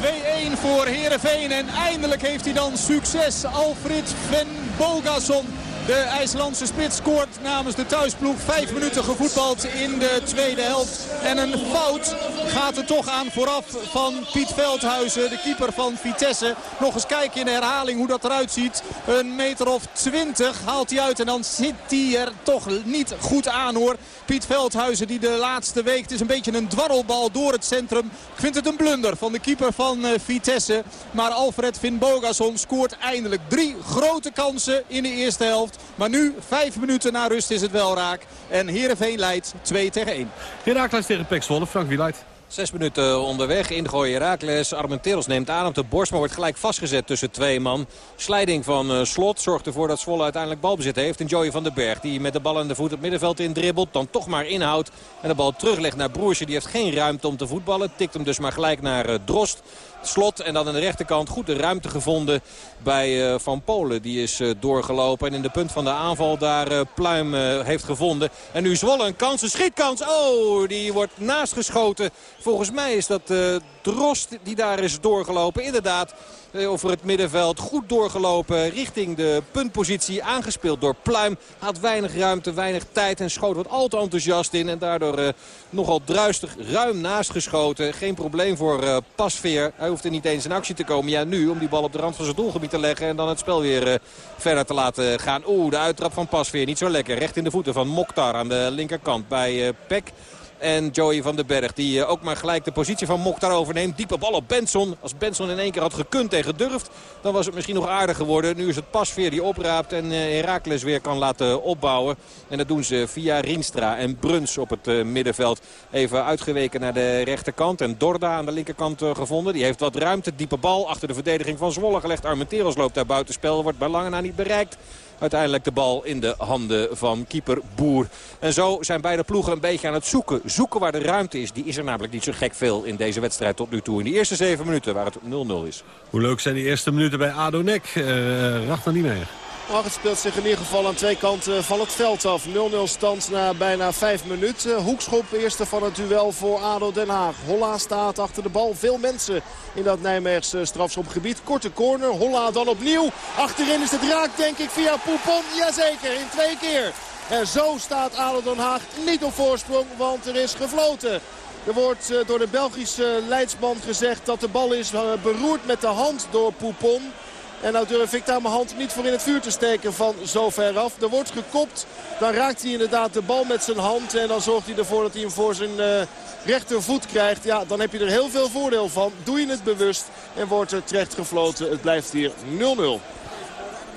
S7: voor Heerenveen. En eindelijk heeft hij dan succes. Alfred Van Bogason. De IJslandse spits scoort namens de thuisploeg. Vijf minuten gevoetbald in de tweede helft. En een fout gaat er toch aan vooraf van Piet Veldhuizen, de keeper van Vitesse. Nog eens kijken in de herhaling hoe dat eruit ziet. Een meter of twintig haalt hij uit en dan zit hij er toch niet goed aan hoor. Piet Veldhuizen die de laatste week, het is een beetje een dwarrelbal door het centrum. Ik vind het een blunder van de keeper van eh, Vitesse. Maar Alfred Bogason scoort eindelijk drie grote kansen in de eerste helft. Maar nu, vijf minuten na rust is het wel raak. En Heerenveen leidt 2 tegen 1.
S6: Herakles tegen Pek Zwolle, Frank Wieluid.
S20: Zes minuten onderweg. Ingooien Herakles. Armenteros neemt aan op de borst. Maar wordt gelijk vastgezet tussen twee man. Slijding van eh, Slot zorgt ervoor dat Zwolle uiteindelijk balbezit heeft. En Joey van den Berg die met de bal aan de voet het middenveld indribbelt. Dan toch maar inhoudt. En de bal teruglegt naar Broersje. Die heeft geen ruimte om te voetballen. Tikt hem dus maar gelijk naar eh, Drost. Slot en dan aan de rechterkant goed de ruimte gevonden bij eh, Van Polen. Die is eh, doorgelopen en in de punt van de aanval daar eh, Pluim heeft gevonden. En nu Zwolle een kans, een schietkans. Oh, die wordt naast geschoten. Volgens mij is dat Drost die daar is doorgelopen. Inderdaad, over het middenveld. Goed doorgelopen richting de puntpositie. Aangespeeld door Pluim. Had weinig ruimte, weinig tijd en schoot wat al te enthousiast in. En daardoor eh, nogal druistig ruim naast geschoten. Geen probleem voor eh, Pasveer. Hij hoeft er niet eens in actie te komen. Ja, nu om die bal op de rand van zijn doelgebied te leggen. En dan het spel weer eh, verder te laten gaan. Oeh, de uittrap van Pasveer. Niet zo lekker. Recht in de voeten van Mokhtar aan de linkerkant bij eh, Peck. En Joey van den Berg die eh, ook maar gelijk de positie van Mokhtar overneemt. Diepe bal op Benson. Als Benson in één keer had gekund tegen Durft. Dan was het misschien nog aardig geworden. Nu is het Pasveer die opraapt en eh, Herakles weer kan laten opbouwen. En dat doen ze via Rienstra en Bruns op het eh, middenveld. Even uitgeweken naar de rechterkant. En Dorda aan de linkerkant gevonden. Die heeft wat ruimte. Diepe bal achter de verdediging van Zwolle gelegd. Armenteros loopt daar buitenspel. Wordt bij lange na niet bereikt. Uiteindelijk de bal in de handen van keeper Boer. En zo zijn beide ploegen een beetje aan het zoeken. Zoeken waar de ruimte is. Die is er namelijk niet zo gek veel in deze wedstrijd tot nu toe. In de eerste zeven minuten waar het 0-0 is.
S6: Hoe leuk zijn die eerste minuten bij ADO Nek? Uh, Racht niet meer.
S21: Het speelt zich in ieder geval aan twee kanten van het veld af. 0-0 stand na bijna vijf minuten. Hoekschop eerste van het duel voor ADO Den Haag. Holla staat achter de bal. Veel mensen in dat Nijmeegse strafschopgebied. Korte corner. Holla dan opnieuw. Achterin is het raak denk ik via Poupon. Jazeker, in twee keer. En zo staat ADO Den Haag niet op voorsprong, want er is gefloten. Er wordt eh, door de Belgische leidsman gezegd dat de bal is eh, beroerd met de hand door Poupon. En nou durf ik daar mijn hand niet voor in het vuur te steken van zo ver af. Er wordt gekopt. Dan raakt hij inderdaad de bal met zijn hand. En dan zorgt hij ervoor dat hij hem voor zijn uh, rechtervoet krijgt. Ja, dan heb je er heel veel voordeel van. Doe je het bewust en wordt er terecht gefloten. Het blijft hier 0-0.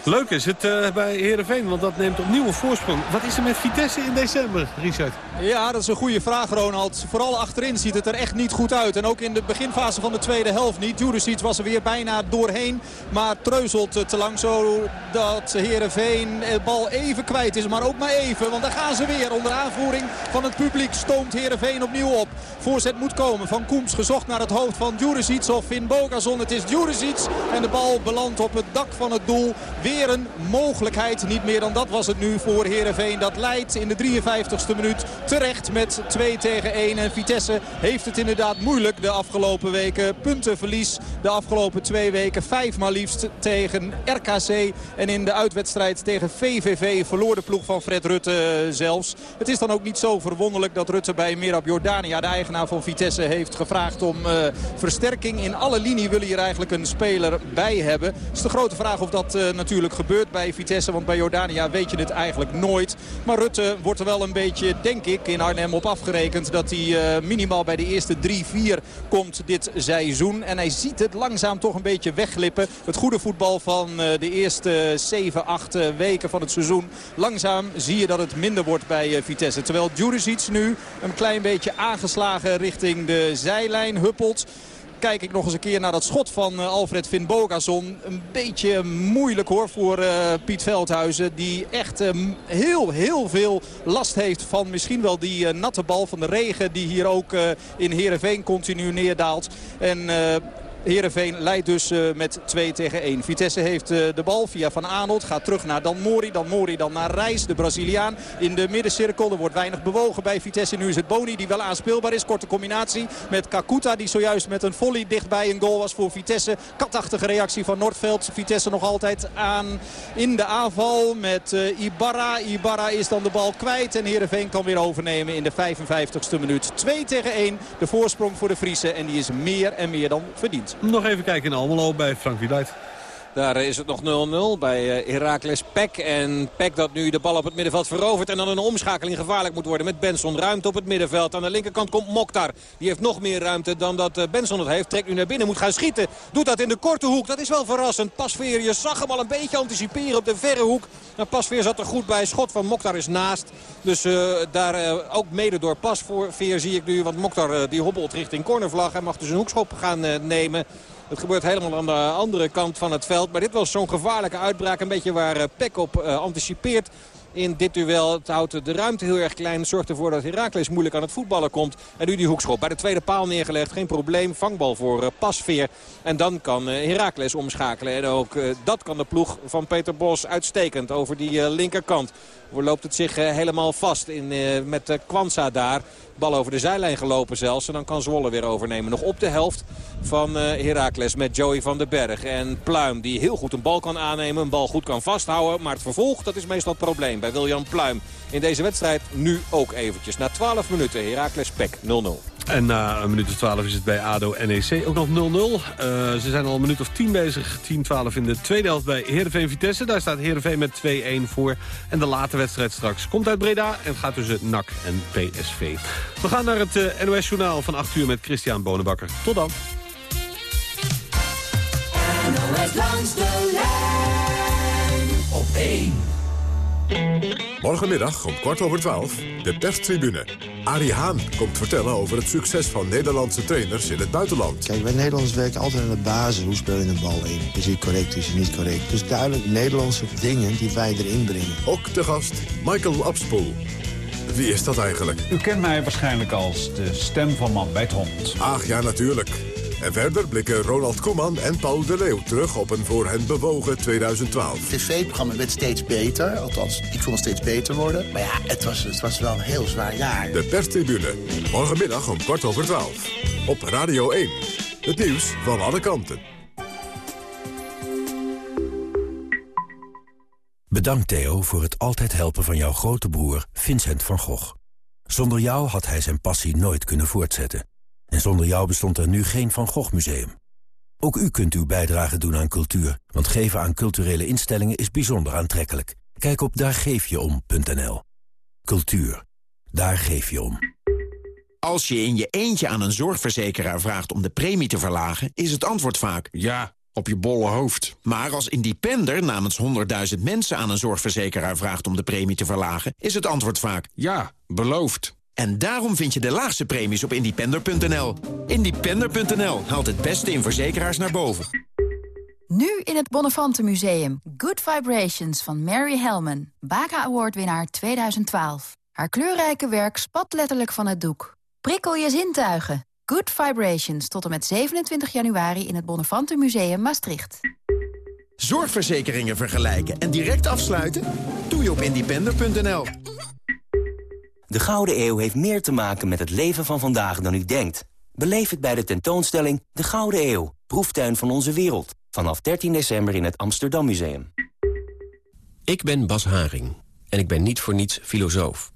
S6: Leuk is het uh, bij Heerenveen, want dat neemt opnieuw een voorsprong. Wat is er met Vitesse in december, Richard?
S7: Ja, dat is een goede vraag, Ronald. Vooral achterin ziet het er echt niet goed uit. En ook in de beginfase van de tweede helft niet. Juricic was er weer bijna doorheen, maar treuzelt te lang. Zodat Heerenveen de bal even kwijt is, maar ook maar even. Want daar gaan ze weer. Onder aanvoering van het publiek stoomt Heerenveen opnieuw op. Voorzet moet komen van Koems, gezocht naar het hoofd van Juricic of Finn Bogazon. Het is Juricic en de bal belandt op het dak van het doel. Weer een mogelijkheid. Niet meer dan dat was het nu voor Heerenveen. Dat leidt in de 53ste minuut terecht met 2 tegen 1. En Vitesse heeft het inderdaad moeilijk de afgelopen weken. Puntenverlies de afgelopen twee weken. Vijf maar liefst tegen RKC. En in de uitwedstrijd tegen VVV verloor de ploeg van Fred Rutte zelfs. Het is dan ook niet zo verwonderlijk dat Rutte bij Mirab Jordania, de eigenaar van Vitesse, heeft gevraagd om uh, versterking. In alle linie wil hier eigenlijk een speler bij hebben. Het is de grote vraag of dat uh, natuurlijk gebeurt bij Vitesse. Want bij Jordania weet je het eigenlijk nooit. Maar Rutte wordt er wel een beetje, denk ik, in Arnhem op afgerekend. Dat hij uh, minimaal bij de eerste 3-4 komt dit seizoen. En hij ziet het langzaam toch een beetje wegglippen. Het goede voetbal van uh, de eerste 7, 8 uh, weken van het seizoen. Langzaam zie je dat het minder wordt bij Vitesse. Terwijl Djuricic nu een klein beetje aangeslagen richting de zijlijn huppelt. Kijk ik nog eens een keer naar dat schot van eh, Alfred Finn Bogason. Een beetje moeilijk hoor voor eh, Piet Veldhuizen. Die echt eh, heel, heel veel last heeft van misschien wel die eh, natte bal van de regen. Die hier ook in Heerenveen continu neerdaalt. En... Heerenveen leidt dus eh, met 2 tegen 1. Vitesse heeft eh, de bal via Van Aanholt. Gaat terug naar Dan Mori. Dan Mori dan naar Reis, de Braziliaan. In de middencirkel. Er wordt weinig bewogen bij Vitesse. Nu is het Boni die wel aanspeelbaar is. Korte combinatie met Kakuta. Die zojuist met een volley dichtbij een goal was voor Vitesse. Katachtige reactie van Noordveld. Vitesse nog altijd aan in de aanval met eh, Ibarra. Ibarra is dan de bal kwijt. En Heerenveen kan weer overnemen in de 55ste minuut. 2 tegen 1. De voorsprong voor de Friese. En die is meer en meer dan verdiend.
S6: Nog even kijken in Almelo bij Frank Wieluid.
S20: Daar is het nog 0-0 bij eh, Heracles Peck. En Peck dat nu de bal op het middenveld verovert. En dan een omschakeling gevaarlijk moet worden met Benson. Ruimte op het middenveld. Aan de linkerkant komt Mokhtar. Die heeft nog meer ruimte dan dat eh, Benson het heeft. Trekt nu naar binnen, moet gaan schieten. Doet dat in de korte hoek. Dat is wel verrassend. Pasveer, je zag hem al een beetje anticiperen op de verre hoek. Maar Pasveer zat er goed bij. Schot van Mokhtar is naast. Dus eh, daar ook mede door Pasveer zie ik nu. Want Mokhtar die hobbelt richting cornervlag. Hij mag dus een hoekschop gaan nemen. Het gebeurt helemaal aan de andere kant van het veld. Maar dit was zo'n gevaarlijke uitbraak. Een beetje waar eh, Peck op eh, anticipeert in dit duel. Het houdt de ruimte heel erg klein. Zorgt ervoor dat Heracles moeilijk aan het voetballen komt. En nu die hoekschop bij de tweede paal neergelegd. Geen probleem. Vangbal voor eh, Pasveer. En dan kan Heracles omschakelen. En ook dat kan de ploeg van Peter Bos uitstekend over die linkerkant. Loopt het zich helemaal vast in, eh, met eh, Kwanza daar. Bal over de zijlijn gelopen zelfs. En dan kan Zwolle weer overnemen. Nog op de helft van eh Heracles met Joey van den Berg. En Pluim die heel goed een bal kan aannemen. Een bal goed kan vasthouden. Maar het vervolg dat is meestal het probleem bij William Pluim. In deze wedstrijd nu ook eventjes. Na 12 minuten Heracles Pek 0-0.
S6: En na een minuut of 12 is het bij ADO NEC ook nog 0-0. Eh, ze zijn al een minuut of 10 bezig. 10-12 in de tweede helft bij Heerenveen Vitesse. Daar staat Heerenveen met 2-1 voor. En de late wedstrijd straks komt uit Breda en gaat tussen NAC en PSV. We gaan naar het eh, NOS-journaal van 8 uur met Christian Bonenbakker. Tot dan.
S4: NOS langs de lijn op 1.
S5: Morgenmiddag om kwart over twaalf, de perstribune. Arie Haan komt vertellen over het succes van Nederlandse trainers in het buitenland.
S22: Kijk, wij Nederlanders werken altijd aan de basis. Hoe speel je een bal in? Is hij correct, is hij niet correct? Dus duidelijk Nederlandse dingen die wij erin brengen.
S5: Ook de gast Michael Abspoel. Wie is dat eigenlijk?
S23: U kent mij waarschijnlijk als de stem van man bij het hond.
S5: Ach ja, natuurlijk. En verder blikken Ronald Koeman en Paul de Leeuw terug op een voor hen bewogen 2012.
S24: Het tv-programma werd steeds beter. Althans, ik vond het steeds beter worden. Maar ja, het was, het was wel een heel zwaar jaar.
S5: De perstribune. Morgenmiddag om kwart over twaalf. Op Radio 1. Het nieuws van alle kanten.
S2: Bedankt Theo voor het altijd helpen van jouw grote broer Vincent van Gogh. Zonder jou had hij zijn passie nooit kunnen voortzetten. En zonder jou bestond er nu geen Van Gogh Museum. Ook u kunt uw bijdrage doen aan cultuur, want geven aan culturele instellingen is bijzonder aantrekkelijk. Kijk op daargeefjeom.nl. Cultuur. Daar geef je om.
S25: Als je in je eentje aan een zorgverzekeraar vraagt om de premie te verlagen... is het antwoord vaak... Ja, op je bolle hoofd. Maar als independer namens 100.000 mensen aan een zorgverzekeraar vraagt... om de premie te verlagen, is het antwoord vaak... Ja, beloofd. En daarom vind je de laagste premies op independer.nl. Independer.nl haalt het beste in verzekeraars naar boven.
S26: Nu in het Bonnefante Museum. Good Vibrations van Mary Hellman. Baca Award winnaar 2012. Haar kleurrijke werk spat letterlijk van het doek. Prikkel je zintuigen. Good Vibrations tot en met 27 januari in het Bonnefante Museum Maastricht.
S25: Zorgverzekeringen vergelijken en direct afsluiten? Doe je op independer.nl.
S27: De Gouden Eeuw heeft meer te maken met het leven van vandaag dan u denkt. Beleef het bij de tentoonstelling De Gouden Eeuw, proeftuin van onze wereld. Vanaf 13 december in het Amsterdam Museum.
S28: Ik ben Bas Haring en ik ben niet voor niets filosoof.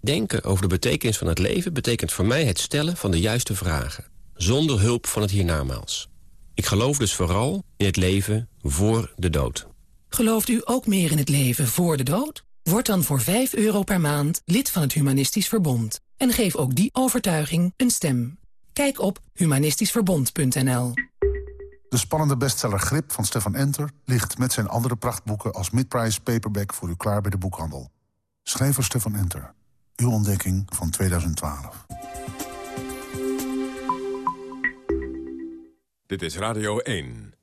S28: Denken over de betekenis van het leven betekent voor mij het stellen van de juiste vragen. Zonder hulp van het hiernamaals. Ik geloof dus vooral in het leven voor de dood.
S29: Gelooft u ook meer in het leven voor de dood? Word dan voor 5 euro per maand lid van het Humanistisch Verbond. En geef ook die overtuiging een stem. Kijk op humanistischverbond.nl
S30: De spannende bestseller Grip van Stefan Enter ligt met zijn andere prachtboeken als midprice paperback voor u klaar bij de boekhandel. Schrijver Stefan Enter. Uw ontdekking van 2012.
S5: Dit is Radio 1.